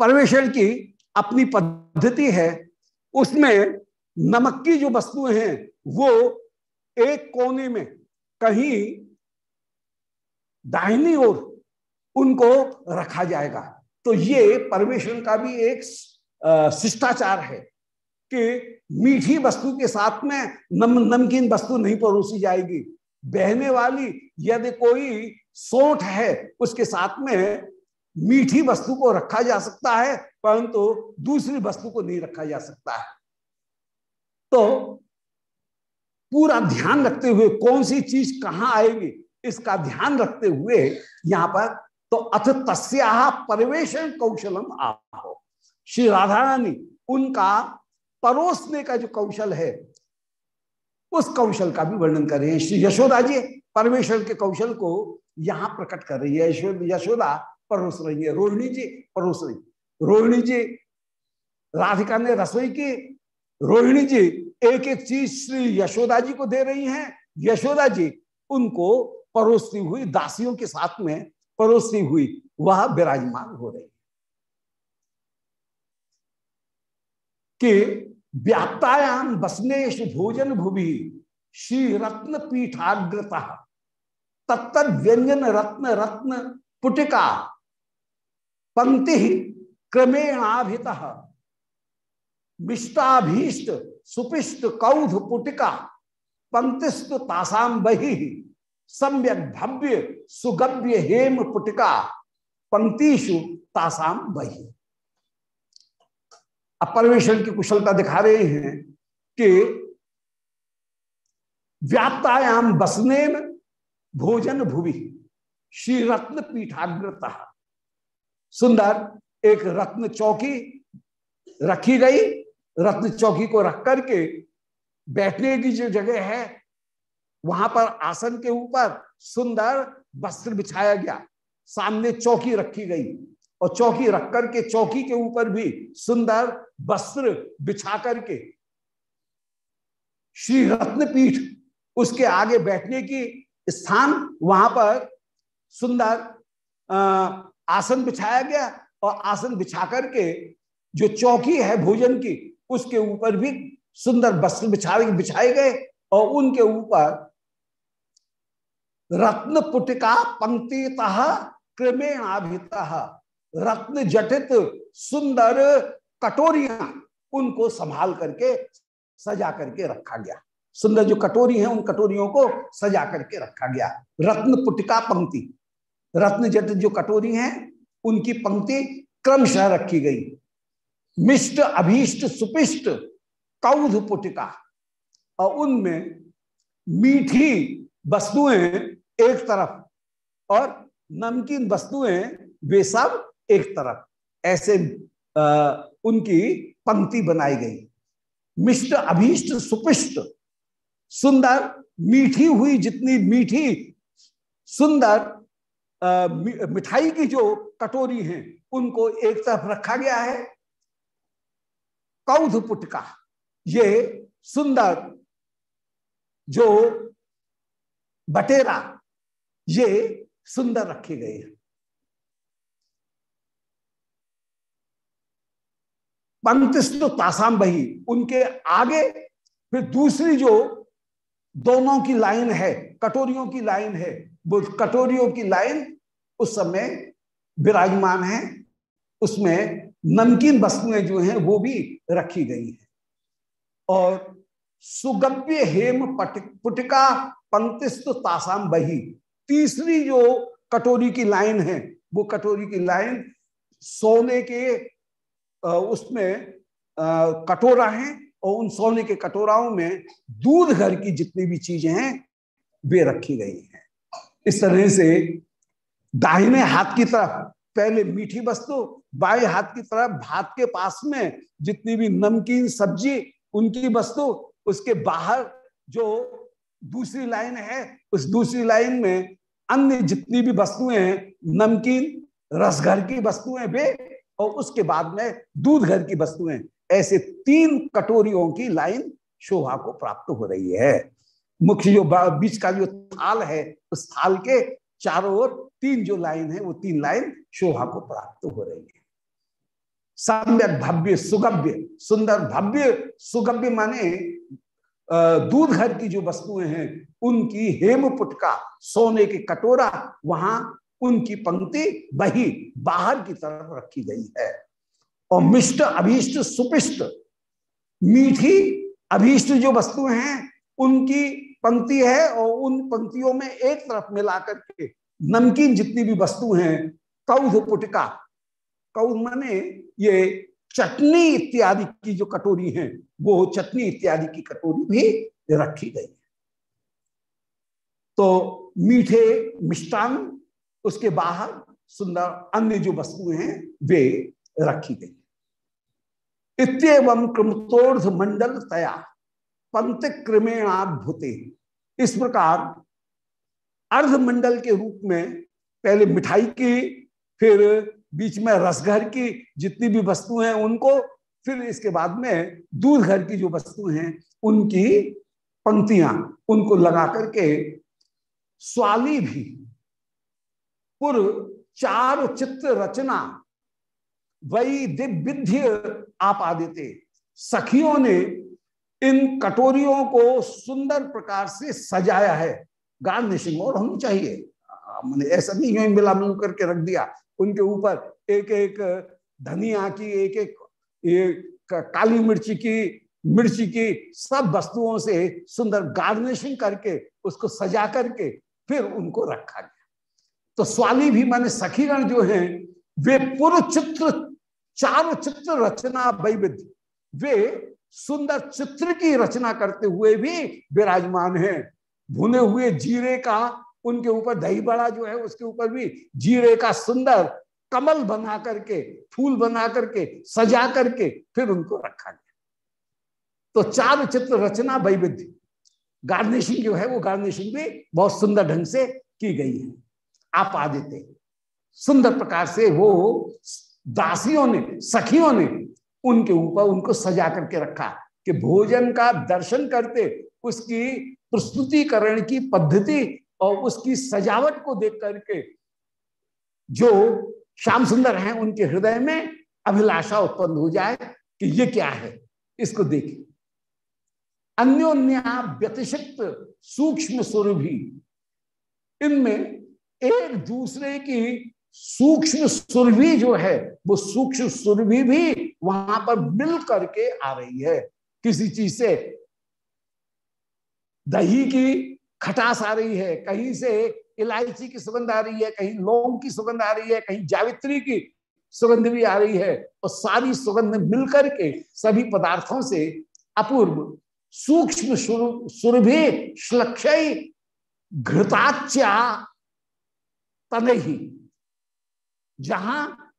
Speaker 1: परवेशन की अपनी पद्धति है, उसमें नमक की जो वस्तुएँ हैं, वो एक कोने में कहीं दाहिनी ओर उनको रखा जाएगा। तो ये परमेश्वर का भी एक शिष्टाचार है कि मीठी वस्तु के साथ में नम, नमकीन वस्तु नहीं परोसी जाएगी। बहने वाली यदि कोई सोठ है, उसके साथ में मीठी वस्तु को रखा जा सकता है, परंतु तो दूसरी वस्तु को नहीं रखा जा सकता है। तो पूरा ध्यान रखते हुए कौन सी चीज़ कहाँ आएगी, इसका ध्यान रखते हुए यहाँ पर तो अथ तस्या परिवेशन कौशलम आहो। श्री राधा रानी उनका परोसने का जो कौशल है, उस कौशल का भी वर्णन कर रहे हैं। श्री यशोदा जी, परमेश्वर के कौशल को यहाँ प्रकट कर रही है। यशोदा परोस रही है। रोहिणी जी, परोस रही। रोहिणी जी, राधिका ने रसोई की। रोहिणी जी एक एक चीज़ श्री यशोदा जी को दे रही हैं। यशोदा जी, उनको परोसती हुई, दासियों के साथ में परोसती हुई, वह विराजमान हो रही कि व्याप्तायाम बसनेश भोजन भूमि श्री रत्न पीठाग्रता तत्त व्यंजन रत्न रत्न पुटिका पंक्ति क्रमेणाभित। मिष्टाभीष्ट, सुपिष्ट, कौध, पुटिका पंक्तिस्तु तासाम बही सम्यक भव्य सुगभ्य हेम, पुटिका, पंक्तिषु तासाम बही परमेश्वर की कुशलता दिखा रहे हैं कि व्याप्तायाम बसने भोजन भुवि श्री रत्न पीठाग्रता। सुंदर एक रत्न चौकी रखी गई। रत्न चौकी को रख करके बैठने की जो जगह है, वहाँ पर आसन के ऊपर सुंदर वस्त्र बिछाया गया। सामने चौकी रखी गई और चौकी रख करके चौकी के ऊपर भी सुंदर वस्त्र बिछा करके श्री रत्न पीठ उसके आगे बैठने की स्थान, वहाँ पर सुंदर आसन बिछाया गया और आसन बिछा करके जो चौकी है भोजन की, उसके ऊपर भी सुंदर वस्त्र बिछा बिछाए गए और उनके ऊपर रत्न पुटिका पंक्ति क्रमेणाभित रत्न जटित सुंदर कटोरिया उनको संभाल करके सजा करके रखा गया। सुंदर जो कटोरी है, उन कटोरियों को सजा करके रखा गया। रत्न पुटिका पंक्ति। रत्न जट जो कटोरी हैं उनकी पंक्ति क्रमशः रखी गई। मिष्ट अभीष्ट सुपिष्ट कौध पुटिका। और उनमें मीठी वस्तुएँ एक तरफ़ और नमकीन वस्तुएँ वे सब एक तरफ़। ऐसे आ, उनकी पंक्ति बनाई गई। मिष्ट अभीष्ट सुपिष्ट सुंदर मीठी हुई जितनी मीठी सुंदर मिठाई की जो कटोरी है, उनको एक तरफ़ रखा गया है। कौध पुटका, ये सुंदर जो बटेरा, ये सुंदर रखे गए हैं। पंतिस्त तासाम बही उनके आगे फिर दूसरी जो दोनों की लाइन है, कटोरियों की लाइन है वो कटोरियों की लाइन उस समय विराजमान है, उसमें नमकीन वस्तुएँ जो हैं वो भी रखी गई हैं। और सुगव्य हेम पुटिका पंक्तिस्तु तासाम बही। तीसरी जो कटोरी की लाइन है, वो कटोरी की लाइन सोने के उसमें कटोरा है और उन सोने के कटोराओं में दूध घर की जितनी भी चीज़ें हैं, वे रखी गई हैं। इस तरह से दाहिने हाथ की तरफ़, पहले मीठी वस्तु, बाएँ हाथ की तरफ़, भात के पास में जितनी भी नमकीन सब्ज़ी, उनकी वस्तु, उसके बाहर जो दूसरी लाइन है, उस दूसरी लाइन में अन्य जितनी भी वस्तुएँ हैं, नमकीन, रसघर की वस्तुएँ वे और उसके बाद में दूध घर की वस्तुएँ, ऐसे तीन कटोरियों की लाइन शोभा को प्राप्त हो रही है। मुख्य जो बीच का जो थाल है, उस थाल के चारों ओर तीन जो लाइन है, वो तीन लाइन शोभा को प्राप्त हो रही है। सम्यक भव्य सुगभ्य सुंदर भव्य सुगभ्य माने दूध घर की जो वस्तुएँ हैं, उनकी हेमपुट का सोने के कटोरा, वहाँ उनकी पंक्ति बही बाहर की तरफ़ रखी गई है। और मिष्ट अभीष्ट सुपिष्ट, मीठी अभीष्ट जो वस्तुएँ हैं, उनकी पंक्ति है और उन पंक्तियों में एक तरफ़ मिलाकर के नमकीन जितनी भी वस्तु हैं, कौध पुटका। कौध माने ये चटनी इत्यादि की जो कटोरी है, वो चटनी इत्यादि की कटोरी भी रखी गई है। तो मीठे मिष्टान, उसके बाहर सुंदर अन्य जो वस्तुएँ हैं, वे रखी गई इतम क्रमतोर्ध मंडल तया। पंत क्रमेणाभुते इस प्रकार अर्ध मंडल के रूप में पहले मिठाई की, फिर बीच में रसघर की जितनी भी वस्तु हैं उनको, फिर इसके बाद में दूध घर की जो वस्तु हैं उनकी पंक्तियाँ, उनको लगा करके स्वाली भी। पूर्व चार चित्र रचना वही दिव्य आप आदित्य। सखियों ने इन कटोरियों को सुंदर प्रकार से सजाया है। गार्निशिंग और होनी चाहिए। मैंने ऐसा नहीं, यूँ मिला मिल करके रख दिया। उनके ऊपर एक एक धनिया की एक एक ये काली मिर्ची की मिर्ची की सब वस्तुओं से सुंदर गार्निशिंग करके उसको सजा करके फिर उनको रखा गया। तो स्वाली भी माने सखीगण जो हैं, वे पूर्व चित्र चार चित्र रचना वैविध्य। वे सुंदर चित्र की रचना करते हुए भी विराजमान है। भुने हुए जीरे का उनके ऊपर दही बड़ा जो है, उसके ऊपर भी जीरे का सुंदर कमल बना करके, फूल बना करके, सजा करके फिर उनको रखा गया। तो चार चित्र रचना वैविध्य। गार्निशिंग जो है, वो गार्निशिंग भी बहुत सुंदर ढंग से की गई है। आप आदित्य सुंदर प्रकार से वो दासियों ने, सखियों ने उनके ऊपर उनको सजा करके रखा कि भोजन का दर्शन करते, उसकी प्रस्तुतिकरण की पद्धति और उसकी सजावट को देख करके जो श्याम सुंदर हैं, उनके हृदय में अभिलाषा उत्पन्न हो जाए कि ये क्या है। इसको देखें अन्योन्या व्यतिषिक्त सूक्ष्म सुर भी इनमें एक दूसरे की सूक्ष्म सुरभि जो है, वो सूक्ष्म सुरभि भी वहाँ पर मिल करके आ रही है। किसी चीज़ से दही की खटास आ रही है, कहीं से इलायची की सुगंध आ रही है, कहीं लौंग की सुगंध आ रही है, कहीं जावित्री की सुगंध भी आ रही है। और सारी सुगंध मिलकर के सभी पदार्थों से अपूर्व, सूक्ष्म सुरभि श्लक्षय घृताच्या तनही जहाँ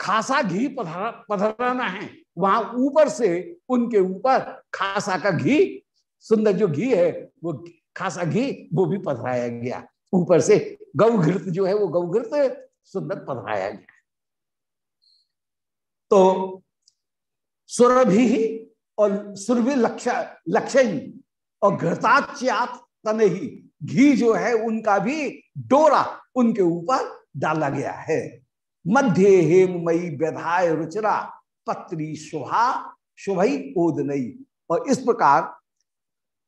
Speaker 1: खासा घी पधराना है। वहाँ ऊपर से उनके ऊपर खासा का घी, सुंदर जो घी है, वो खासा घी, वो भी पधराया गया। ऊपर से गौघृत जो है, वो गौघृत सुंदर पधराया गया। तो सुरभि और सुरभि लक्ष्य लक्ष्य और घृताच्यात तन ही घी जो है, उनका भी डोरा उनके ऊपर डाला गया है। मध्य हेम मई व्यधाय रुचरा, पत्री शुभा, शुभई ओदनई और इस प्रकार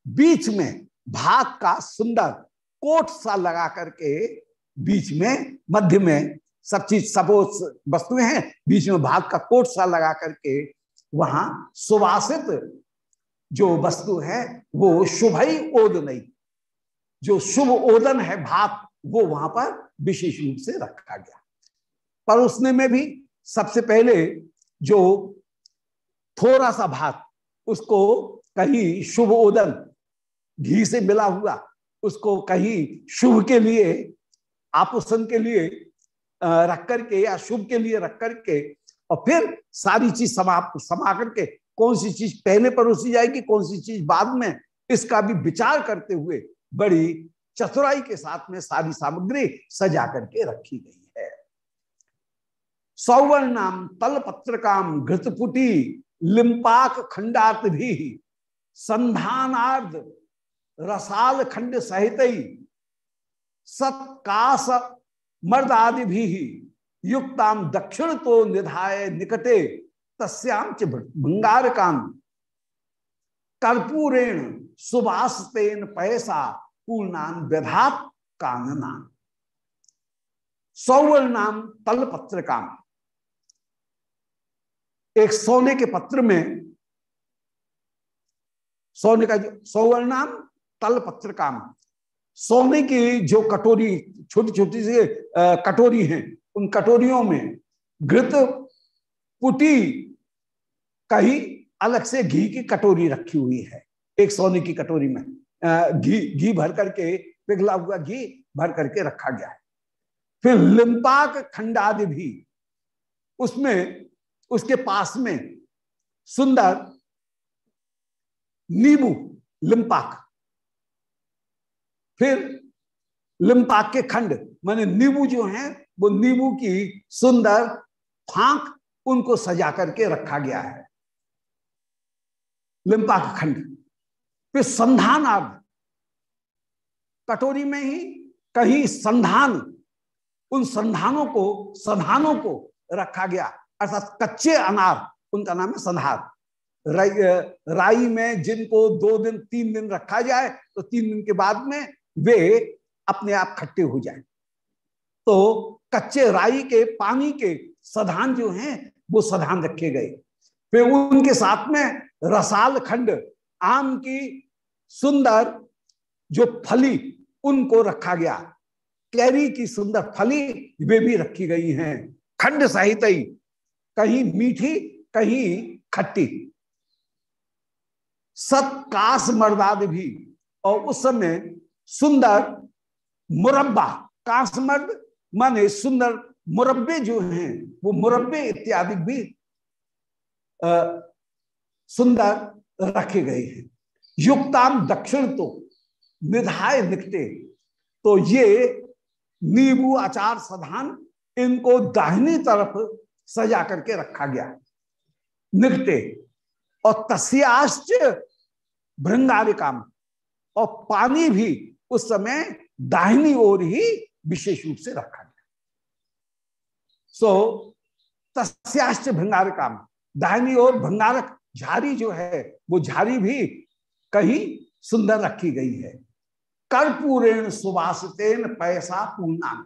Speaker 1: बीच में भाग का सुंदर कोट सा लगा करके बीच में, मध्य में सब चीज़, सब वस्तुएँ हैं, बीच में भाग का कोट सा लगा करके वहाँ सुवासित जो वस्तु है, वो शुभ ही ओद नहीं जो शुभ ओदन है भाग, वो वहाँ पर विशेष रूप से रखा गया। पर उसने में भी सबसे पहले जो थोड़ा सा भात, उसको कहीं शुभ ओदन घी से मिला हुआ, उसको कहीं शुभ के लिए आपोषण के लिए रख करके या शुभ के लिए रख करके और फिर सारी चीज़ समाप्त समा करके कौन सी चीज़ पहले परोसी जाएगी, कौन सी चीज़ बाद में, इसका भी विचार करते हुए बड़ी चतुराई के साथ में सारी सामग्री सजा करके रखी गई। सौवर्ण नाम तल पत्र काम घृतपुटी लिम्पाक खंडात भी संधानार्ध रसाल खंड सहित सत्काश मर्द आदि भी युक्ताम दक्षिण तो निधाय निकटे तस्याम च भंगार काम कर्पूरेण सुबासतेन पैसा, पूर्णान व्यधात कानना सौवर्ण नाम तल पत्र काम एक सोने के पत्र में, सोने का जो सौवर्ण नाम, तल पत्र काम सोने की जो कटोरी छोटी छोटी सी कटोरी है, उन कटोरियों में घृत, पुटी, कहीं, अलग से घी की कटोरी रखी हुई है। एक सोने की कटोरी में घी घी भर करके, पिघला हुआ घी भर करके रखा गया है। फिर लिम्पाक खंडादि भी, उसमें उसके पास में सुंदर नींबू लिम्पाक फिर लिम्पाक के खंड, माने नींबू जो हैं, वो नींबू की सुंदर फांक उनको सजा करके रखा गया है। लिम्पाक खंड। फिर संधानार्थ कटोरी में ही कहीं संधान, उन संधानों को संधानों को रखा गया। अर्थात कच्चे अनार, उनका नाम है संधार राई में जिनको दो दिन, तीन दिन रखा जाए तो तीन दिन के बाद में वे अपने आप खट्टे हो जाए। तो कच्चे राई के, पानी के सधान जो हैं, वो सधान रखे गए। फिर उनके साथ में रसाल खंड, आम की सुंदर जो फली, उनको रखा गया। कैरी की सुंदर फली, वे भी रखी गई हैं। खंड सहित ही कहीं मीठी कहीं खट्टी। सत्काश मर्दाद भी। और उस समय सुंदर मुरब्बा। कासमर्द माने सुंदर मुरब्बे जो हैं वो मुरब्बे इत्यादि भी आ, सुंदर रखे गए हैं। युक्ताम दक्षिण तो निधाय निकटे। तो ये नींबू आचार सधान इनको दाहिनी तरफ़ सजा करके रखा गया। निकटे और तस्याश्च भृंगारिकाम और पानी भी उस समय दाहिनी ओर ही विशेष रूप से रखा गया। सो so, तस्याश्च भृंगारिकाम दाहिनी ओर भंगारक झारी जो है वो झारी भी कहीं सुंदर रखी गई है। कर्पूरेण सुवासितेन पैसा पूर्णा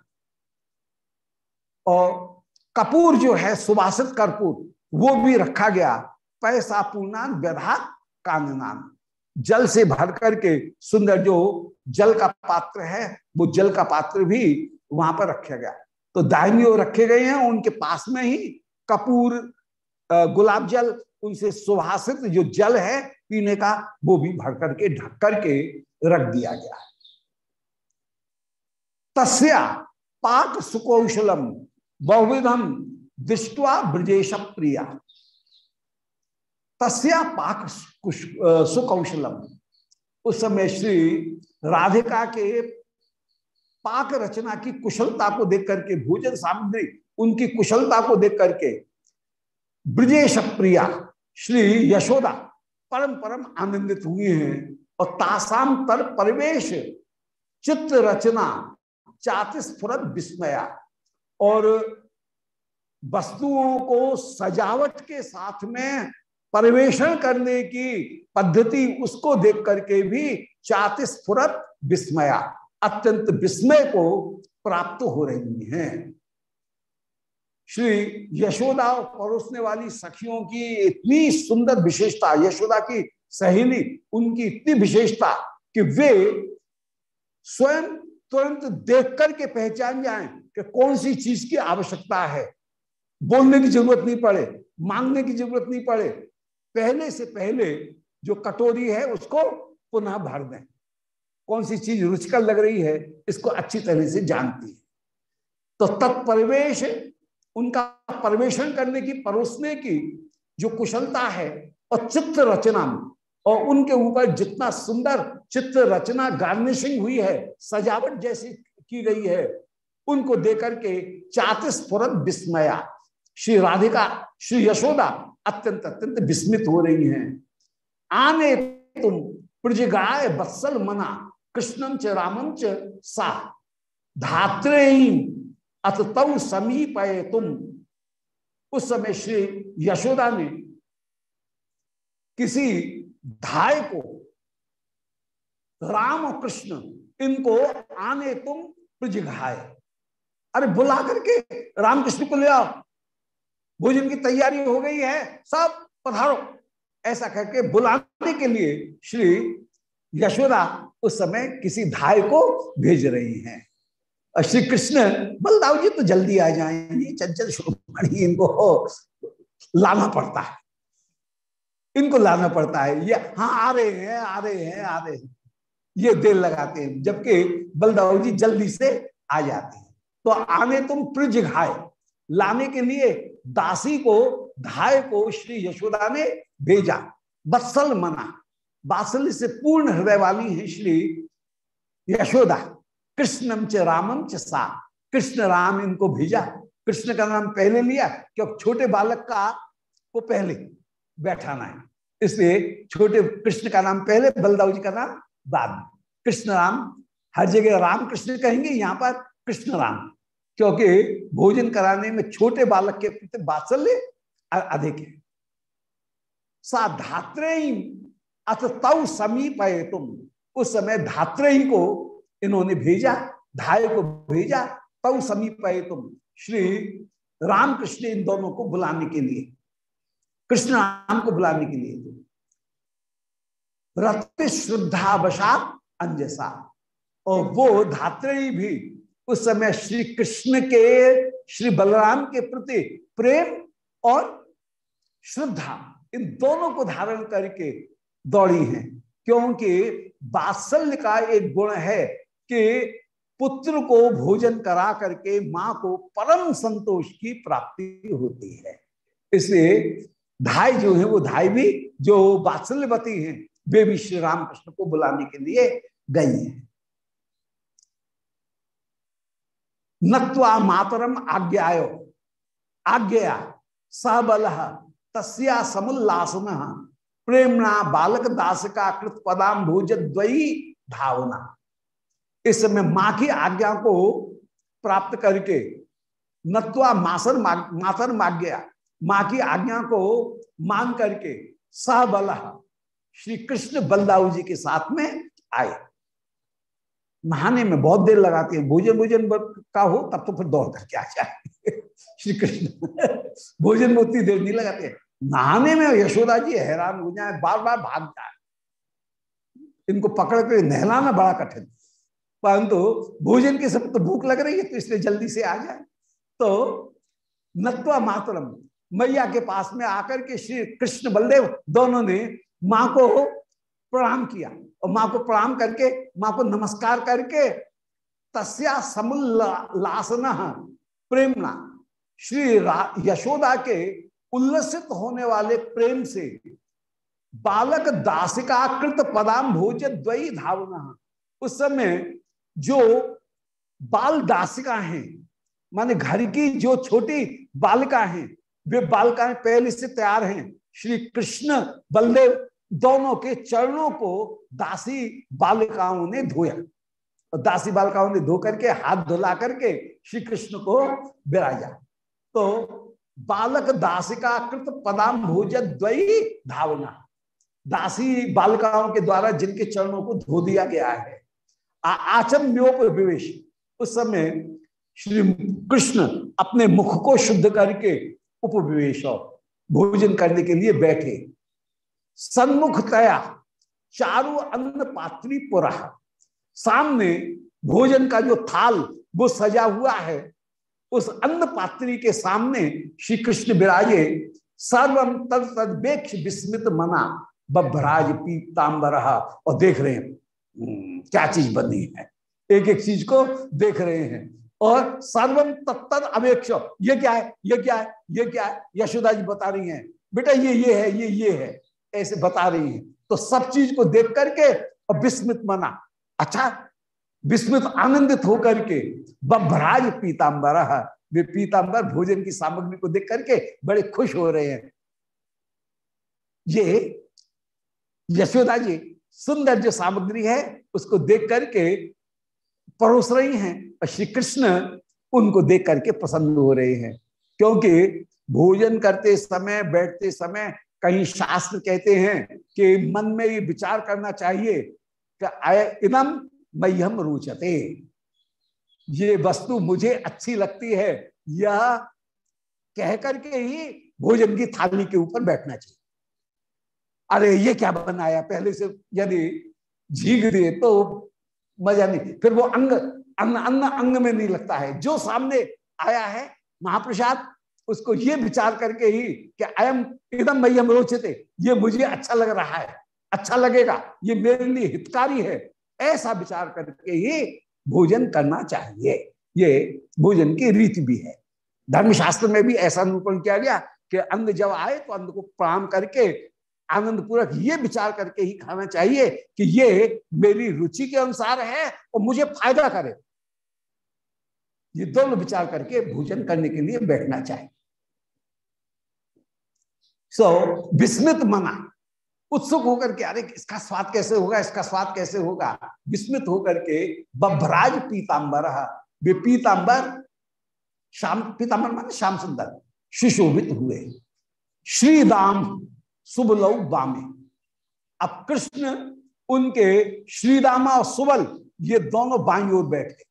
Speaker 1: और कपूर जो है, सुभाषित कर्पूर, वो भी रखा गया। पैसा पूर्णान व्यधा काननान जल से भर करके सुंदर जो जल का पात्र है, वो जल का पात्र भी वहाँ पर रखा गया। तो दाहिनी ओर रखे गए हैं, उनके पास में ही कपूर गुलाब जल, उनसे सुभाषित जो जल है पीने का, वो भी भर करके, ढक करके रख दिया गया। तस्या, पाक सुकौशलम। बहुविधम दृष्टवा ब्रजेश प्रिया। तस्या पाक सुकौशलम। उस समय श्री राधिका के पाक रचना की कुशलता को देख करके, भोजन सामग्री, उनकी कुशलता को देख करके, ब्रजेश प्रिया, श्री यशोदा परम परम आनंदित हुए हैं और तासाम तर परिवेश चित्र रचना चातिस्फुरत विस्मया। और वस्तुओं को सजावट के साथ में परिवेशन करने की पद्धति उसको देख करके भी चातिस्फुरत विस्मया, अत्यंत विस्मय को प्राप्त हो रही हैं। श्री यशोदा परोसने वाली सखियों की इतनी सुंदर विशेषता, यशोदा की सहेली, उनकी इतनी विशेषता कि वे स्वयं तुरंत देख करके पहचान जाएँ। कि कौन सी चीज़ की आवश्यकता है? बोलने की ज़रूरत नहीं पड़े, मांगने की ज़रूरत नहीं पड़े। पहले से पहले जो कटोरी है, उसको पुनः भर दें। कौन सी चीज़ रुचिकर लग रही है, इसको अच्छी तरह से जानती है। तो तत्परिवेश, उनका परवेशन करने की, परोसने की जो कुशलता है, और चित्र रचना और उनके ऊपर जितना सुंदर चित्र रचना गार्निशिंग हुई है, सजावट जैसी की गई है उनको देकर के चातिस्फुरत विस्मया। श्री राधिका, श्री यशोदा अत्यंत अत्यंत विस्मित हो रही हैं। आने तुम, प्रजगाय बत्सल मना कृष्णम च रामम च, सा। धात्रे अत तव समीप तुम। उस समय श्री यशोदा ने किसी धाय को, राम और कृष्ण, इनको आने तुम प्रजिघाए अरे बुला करके रामकृष्ण को ले आओ। भोजन की तैयारी हो गई है, सब पधारो। ऐसा करके बुलाने के लिए श्री यशोदा उस समय किसी धाय को भेज रही हैं। और श्री कृष्ण बलदाव जी तो जल्दी आ जाएँगे चंचल शुभमणि इनको लाना पड़ता है। इनको लाना पड़ता है। ये हाँ आ रहे हैं, आ रहे हैं, आ रहे हैं। ये देर लगाते हैं, जबकि बलदाऊ जी जल्दी से आ जाते हैं। तो आने तुम प्रिज घाय। लाने के लिए दासी को, धाय को श्री यशोदा ने भेजा। बत्सल मना। बासल से पूर्ण हृदय वाली है श्री यशोदा। कृष्णम च रामम च सा। कृष्ण राम इनको भेजा। कृष्ण का नाम पहले लिया क्योंकि छोटे बालक का को पहले बैठाना है। इसलिए छोटे कृष्ण का नाम पहले, बलदाऊ जी का नाम बाद कृष्ण राम, हर जगह राम कृष्ण कहेंगे, यहाँ पर कृष्ण राम। क्योंकि भोजन कराने में छोटे बालक के प्रति बात्सल्य अधिक है। सा धात्रे अथ तव समीप है तुम। उस समय धात्रे को इन्होंने भेजा, धाय को भेजा, तव समीप है तुम। श्री रामकृष्ण इन दोनों को बुलाने के लिए। कृष्ण राम को बुलाने के लिए रक्त श्रद्धावशात अंजसा। और वो धात्री भी उस समय श्री कृष्ण के, श्री बलराम के प्रति प्रेम और श्रद्धा इन दोनों को धारण करके दौड़ी हैं। क्योंकि बात्सल्य का एक गुण है कि पुत्र को भोजन करा करके माँ को परम संतोष की प्राप्ति होती है। इसलिए धाई जो है, वो धाई भी जो बात्सल्यवती हैं, वे भी श्री रामकृष्ण को बुलाने के लिए गई हैं। नत्वा मातरम आज्ञायो। आज्ञा सबल, तस्या समुल्लासन, प्रेमणा बालक दास का कृत पदाम भोज द्वयी धावना इस समय माँ की आज्ञा को प्राप्त करके नत्वा मासर मातर माज्ञा माँ की आज्ञा को मान करके सबल श्री कृष्ण बलदाऊ जी के साथ में आए। नहाने में बहुत देर लगाते हैं। भोजन भोजन का हो, तब तो फिर दौड़ करके आ जाए। श्री कृष्ण भोजन में उतनी देर नहीं लगाते नहाने में यशोदा जी हैरान हो जाए बार बार भाग जाए। इनको पकड़ कर नहलाना बड़ा कठिन। परंतु तो भोजन के समय तो भूख लग रही है तो इसलिए जल्दी से आ जाए। तो नत्वा मातरम, मैया के पास में आकर के श्री कृष्ण बलदेव दोनों ने माँ को प्रणाम किया। और माँ को प्रणाम करके, माँ को नमस्कार करके, तस्या समुल्लासन प्रेमना श्री यशोदा के उल्लसित होने वाले प्रेम से बालक दासिका कृत पदाम भोज द्वई धावना। उस समय जो बाल दासिका हैं, माने घर की जो छोटी बालिका हैं, वे बालिकाएँ पहले से तैयार हैं। श्री कृष्ण बलदेव दोनों के चरणों को दासी बालिकाओं ने धोया। दासी बालिकाओं ने धो करके, हाथ धुला करके श्री कृष्ण को बिराया तो बालक दासिका कृत पदाम भोज द्वयी धावना। दासी बालिकाओं के द्वारा जिनके चरणों को धो दिया गया है आचम्योप विवेश उस समय श्री कृष्ण अपने मुख को शुद्ध करके उपविवेश भोजन करने के लिए बैठे। सन्मुखतया चारु अन्न पात्री पुरा। सामने भोजन का जो थाल वो सजा हुआ है। उस अन्न पात्री के सामने श्री कृष्ण विराजे सर्वम तदेक्ष विस्मित मना बभराज पीताम्बर। और देख रहे हैं हम्म, क्या चीज़ बनी है। एक एक चीज़ को देख रहे हैं। और सर्वम तत्त अवेक्ष ये क्या है ये क्या है ये क्या है यशोदा जी बता रही हैं बेटा ये ये है ये ये है। ऐसे बता रही है। तो सब चीज़ को देख करके और विस्मित मना। अच्छा विस्मित आनंदित होकर के बभराज पीताम्बर वे पीताम्बर भोजन की सामग्री को देख करके बड़े खुश हो रहे हैं। ये यशोदा जी, सुंदर जो सामग्री है, उसको देख करके परोस रही हैं और श्री कृष्ण उनको देख करके प्रसन्न हो रहे हैं। क्योंकि भोजन करते समय, बैठते समय कहीं शास्त्र कहते हैं कि मन में ये विचार करना चाहिए कि इदम मह्यम रुचते। ये वस्तु मुझे अच्छी लगती है, यह कह करके ही भोजन की थाली के ऊपर बैठना चाहिए। अरे, ये क्या बनाया? पहले से यदि झीक दे तो मज़ा नहीं। फिर वो अंग अन्न अंग में नहीं लगता है। जो सामने आया है, महाप्रसाद उसको ये विचार करके ही कि अयम एकदम मह्यम रोचते, ये मुझे अच्छा लग रहा है अच्छा लगेगा, ये मेरे लिए हितकारी है, ऐसा विचार करके ही भोजन करना चाहिए। ये भोजन की रीति भी है। धर्मशास्त्र में भी ऐसा निरूपण किया गया कि अन्न जब आए तो अन्न को प्रणाम करके आनंद पूर्वक ये विचार करके ही खाना चाहिए कि ये मेरी रुचि के अनुसार है और मुझे फ़ायदा करे। ये दोनों विचार करके भोजन करने के लिए बैठना चाहिए। सो विस्मित मना। उत्सुक होकर के, अरे, इसका स्वाद कैसे होगा? इसका स्वाद कैसे होगा? विस्मित होकर के, बभराज पीताम्बर वे पीताम्बर श्याम पीताम्बर माने श्याम सुंदर, सुशोभित हुए। श्री राम सुबलौ बामे। अब कृष्ण, उनके श्रीदामा और सुबल, ये दोनों बाई ओर बैठे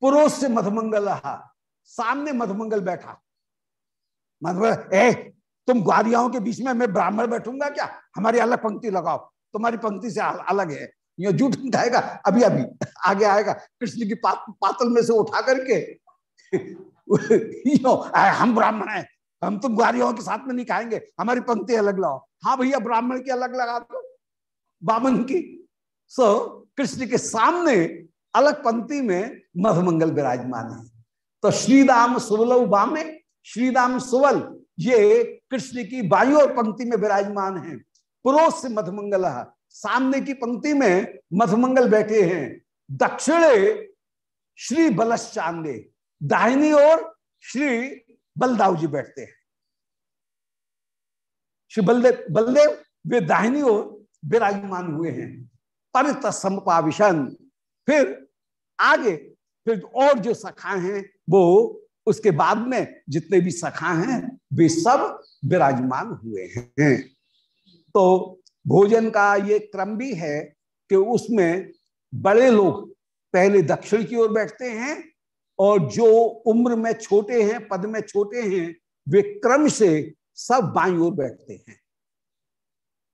Speaker 1: पुरोष से मधमंगल रहा, सामने मधमंगल बैठा। मधुमंगल, ए तुम ग्वारियाओं के बीच में मैं ब्राह्मण बैठूँगा क्या? हमारी अलग पंक्ति लगाओ। तुम्हारी पंक्ति से अलग है। ये झूठ उठाएगा अभी अभी आगे आएगा। कृष्ण की पा, पातल में से उठा करके यो हम ब्राह्मण हैं। हम तुम ग्वारियों के साथ में नहीं खाएँगे। हमारी पंक्ति अलग लाओ। हाँ भैया ब्राह्मण की अलग लगा दो। बामन की। सो कृष्ण के सामने अलग पंक्ति में मधुमंगल विराजमान है। तो श्रीदाम सुबल बामे श्रीदाम सुबल ये कृष्ण की बायु और पंक्ति में विराजमान है। पुरोष से मधुमंगल, सामने की पंक्ति में मधुमंगल बैठे हैं। दक्षिणे श्री बलश्चांदे दाहिनी ओर श्री बलदाव जी बैठते हैं। श्री बलदेव बलदेव, वे दाहिनी ओर विराजमान हुए हैं। परित संपाविशन फिर आगे, फिर और जो सखा हैं, वो उसके बाद में जितने भी सखा हैं वे सब विराजमान हुए हैं। तो भोजन का ये क्रम भी है कि उसमें बड़े लोग पहले दक्षिण की ओर बैठते हैं और जो उम्र में छोटे हैं, पद में छोटे हैं, वे क्रम से सब बाई ओर बैठते हैं।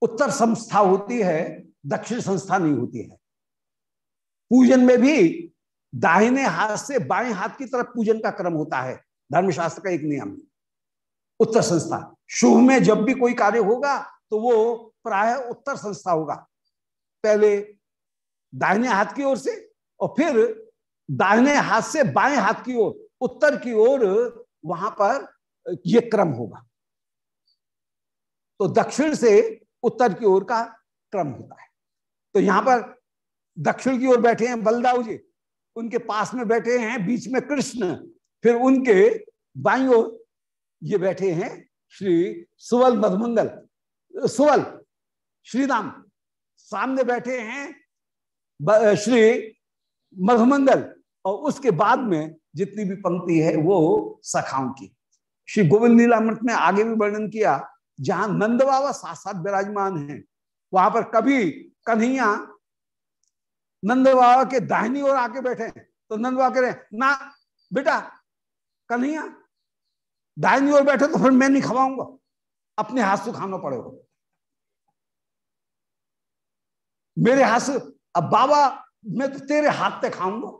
Speaker 1: उत्तर संस्था होती है, दक्षिण संस्था नहीं होती है। पूजन में भी दाहिने हाथ से बाएँ हाथ की तरफ़ पूजन का क्रम होता है। धर्मशास्त्र का एक नियम उत्तर संस्था। शुभ में जब भी कोई कार्य होगा तो वो प्राय उत्तर संस्था होगा। पहले दाहिने हाथ की ओर से और फिर दाहिने हाथ से बाएँ हाथ की ओर, उत्तर की ओर वहाँ पर ये क्रम होगा। तो दक्षिण से उत्तर की ओर का क्रम होता है। तो यहाँ पर दक्षिण की ओर बैठे हैं बलदाऊ जी। उनके पास में बैठे हैं, बीच में कृष्ण। फिर उनके बाई ओर ये बैठे हैं श्री सुवल मधुमंगल, सुवल, श्रीराम। सामने बैठे हैं श्री मधुमंगल। और उसके बाद में जितनी भी पंक्ति है वो सखाओं की। श्री गोविंद लीलामृत में आगे भी वर्णन किया, जहाँ नंद बाबा साथ साथ विराजमान है, वहाँ पर कभी कन्हैया नंद बाबा के दाहिनी ओर आके बैठे। हैं तो नंद बाबा कह रहे ना, बेटा, कन्हैया दाहिनी ओर बैठे तो फिर मैं नहीं खवाऊँगा। अपने हाथ से खाना पड़ेगा। मेरे हाथ से, अब बाबा, मैं तो तेरे हाथ से खाऊँगा।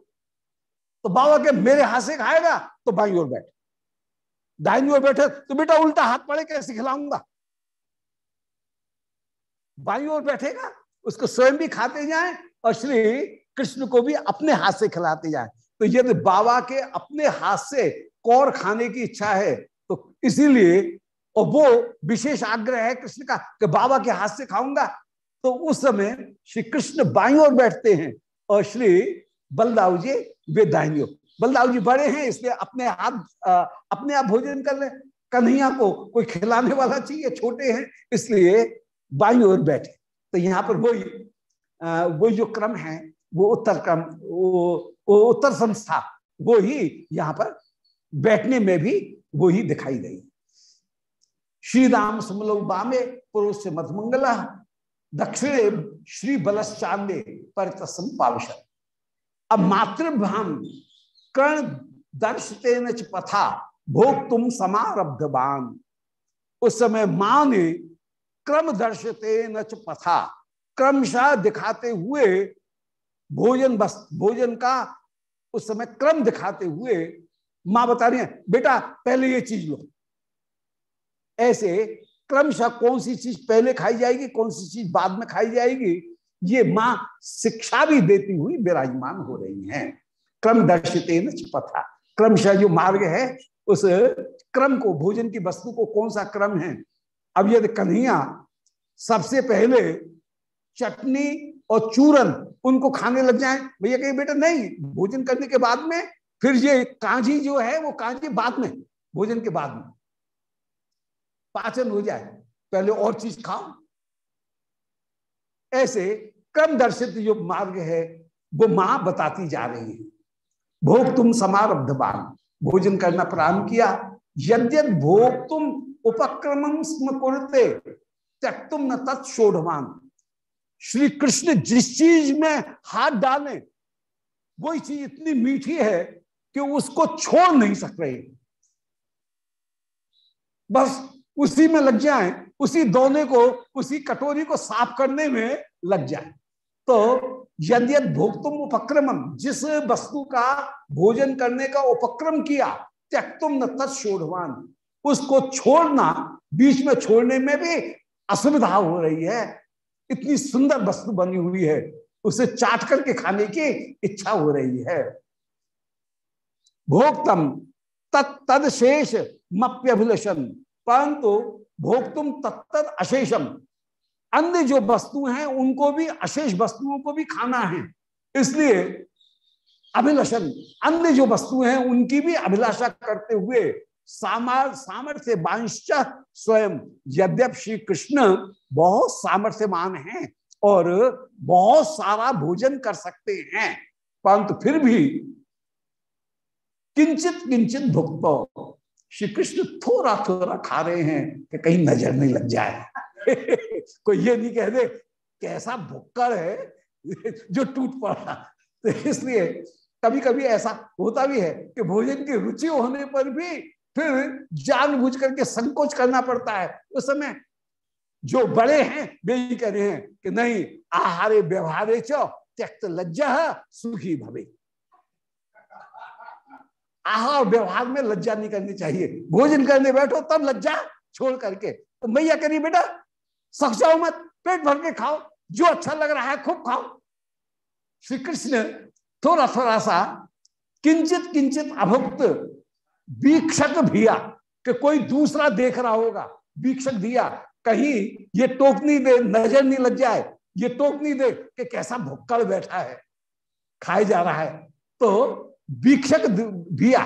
Speaker 1: तो बाबा के मेरे हाथ से खाएगा तो बाई ओर बैठ। दाहिनी ओर बैठे तो बेटा उल्टा हाथ पड़े, कैसे खिलाऊँगा? बाई ओर बैठेगा, उसको स्वयं भी खाते जाए और श्री कृष्ण को भी अपने हाथ से खिलाते जाए। तो यदि बाबा के अपने हाथ से कौर खाने की इच्छा है तो इसीलिए, और वो विशेष आग्रह है कृष्ण का कि बाबा के हाथ से खाऊँगा। तो उस समय श्री कृष्ण बाई और बैठते हैं और श्री बलदाव जी वे ओर बलदाव जी बड़े हैं, इसलिए अपने हाथ अपने आप भोजन कर ले कन्हैया को कोई खिलाने वाला चाहिए, छोटे हैं, इसलिए बाई और बैठे। तो यहाँ पर वही वो जो क्रम है, वो उत्तर क्रम, वो उत्तर संस्था, वो ही यहाँ पर बैठने में भी वो ही दिखाई गई। श्री राम सुमलो बामे पुरुष से मधमंगला दक्षिणे श्री बलश्चांदे परितसम पाविशन अब मातृभाम कर्ण दर्शते न पथा भोग तुम समारब्धवान। उस समय माँ ने क्रम दर्शते न पथा, क्रमशः दिखाते हुए भोजन बस, भोजन का उस समय क्रम दिखाते हुए माँ बता रही है, बेटा, पहले ये चीज़ लो। ऐसे क्रमशः कौन सी चीज़ पहले खाई जाएगी, कौन सी चीज़ बाद में खाई जाएगी, ये माँ शिक्षा भी देती हुई विराजमान हो रही हैं। क्रम दर्शित पथा क्रमशः जो मार्ग है, उस क्रम को, भोजन की वस्तु को कौन सा क्रम है? अब यदि कन्हैया सबसे पहले चटनी और चूरन उनको खाने लग जाए। भैया कहे, बेटा नहीं, भोजन करने के बाद में, फिर ये कांजी जो है, वो कांजी बाद में, भोजन के बाद में। पाचन हो जाए, पहले और चीज़ खाओ। ऐसे क्रम दर्शित जो मार्ग है, वो माँ बताती जा रही है। भोग तुम समारब्धवान भोजन करना प्रारंभ किया। यद्यत भोग तुम उपक्रम स्म कुरते त्यक्तुम न तत्षोढ़वान श्री कृष्ण जिस चीज़ में हाथ डालें वही चीज़ इतनी मीठी है कि उसको छोड़ नहीं सक रहे। बस उसी में लग जाए, उसी दोने को, उसी कटोरी को साफ़ करने में लग जाए। तो यदि भोक्तुम उपक्रम जिस वस्तु का भोजन करने का उपक्रम किया, त्यक्तुम न तत्षोढ़वान उसको छोड़ना, बीच में छोड़ने में भी असुविधा हो रही है। इतनी सुंदर वस्तु बनी हुई है, उसे चाट करके खाने की इच्छा हो रही है। भोक्तम तद शेष मप्यभिलषण परंतु भोक्तुम तत्त अशेषम। अन्य जो वस्तु हैं, उनको भी अशेष वस्तुओं को भी खाना है, इसलिए अभिलषण अन्य जो वस्तु हैं, उनकी भी अभिलाषा करते हुए सामर्थ्य बांश्च स्वयं। यद्यप श्री कृष्ण बहुत सामर्थ्यमान हैं और बहुत सारा भोजन कर सकते हैं। परंतु फिर भी किंचित किंचित भुक्त श्री कृष्ण थोड़ा थोड़ा खा रहे हैं कि कहीं नज़र नहीं लग जाए। कोई ये नहीं कह दे, कैसा भुक्कर है जो टूट पड़ा। तो इसलिए कभी कभी ऐसा होता भी है कि भोजन की रुचि होने पर भी फिर जानबूझ करके संकोच करना पड़ता है। उस समय जो बड़े हैं, वे ही कह रहे हैं कि नहीं, आहारे व्यवहारे चो, त्यक्त लज्जा सुखी भवे। आहार व्यवहार में लज्जा नहीं करनी चाहिए। भोजन करने बैठो, तब लज्जा छोड़ करके। तो मैया करी बेटा, सख जाओ मत, पेट भर के खाओ, जो अच्छा लग रहा है खूब खाओ। श्री कृष्ण थोड़ा थोड़ा सा किंचित किंचित अभुक्त वीक्षक भिया, कि कोई दूसरा देख रहा होगा, वीक्षक दिया कहीं ये टोक नहीं दे, नज़र नहीं लग जाए, ये टोक नहीं दे कि कैसा भुक्कड़ बैठा है, खाए जा रहा है। तो वीक्षक भिया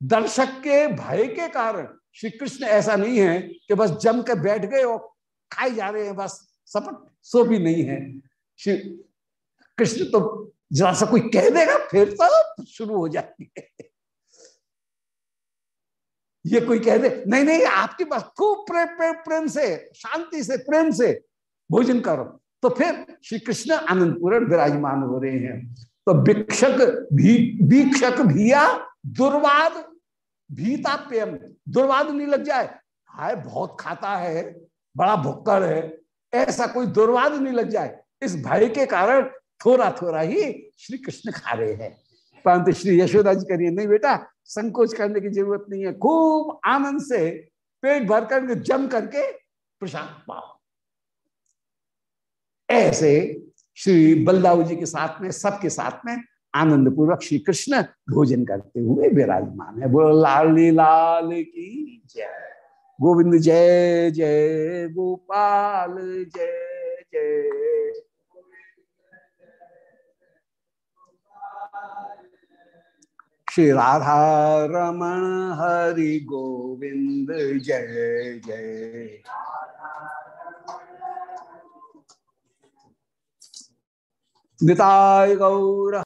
Speaker 1: दर्शक के भय के कारण श्री कृष्ण ऐसा नहीं है कि बस जम के बैठ गए और खाए जा रहे हैं, बस सपट सो भी नहीं है। श्री, कृष्ण तो जरा सा कोई कह देगा, फिर तो शुरू हो जाती है ये कोई कह दे, नहीं नहीं, आपके पास खूब प्रेम प्रेम प्रेम से, शांति से, प्रेम से भोजन करो। तो फिर श्री कृष्ण आनंदपूर्ण विराजमान हो रहे हैं। तो भिक्षक भी, भिक्षक भिया, दुर्वाद भीता प्रेम, दुर्वाद नहीं लग जाए, हाय, बहुत खाता है, बड़ा भुक्कड़ है। ऐसा कोई दुर्वाद नहीं लग जाए। इस भय के कारण थोड़ा थोड़ा ही श्री कृष्ण खा रहे हैं। परंतु श्री यशोदा जी करिए नहीं बेटा संकोच करने की ज़रूरत नहीं है। खूब आनंद से पेट भर कर जम करके प्रसाद पाओ। ऐसे श्री बलदाऊ जी के साथ में, सबके साथ में आनंद पूर्वक श्री कृष्ण भोजन करते हुए विराजमान है। बोलो, लाली लाल की जय। गोविंद जय जय, गोपाल जय जय। श्री राधा रमण हरि गोविंद जय जय। निताय गौर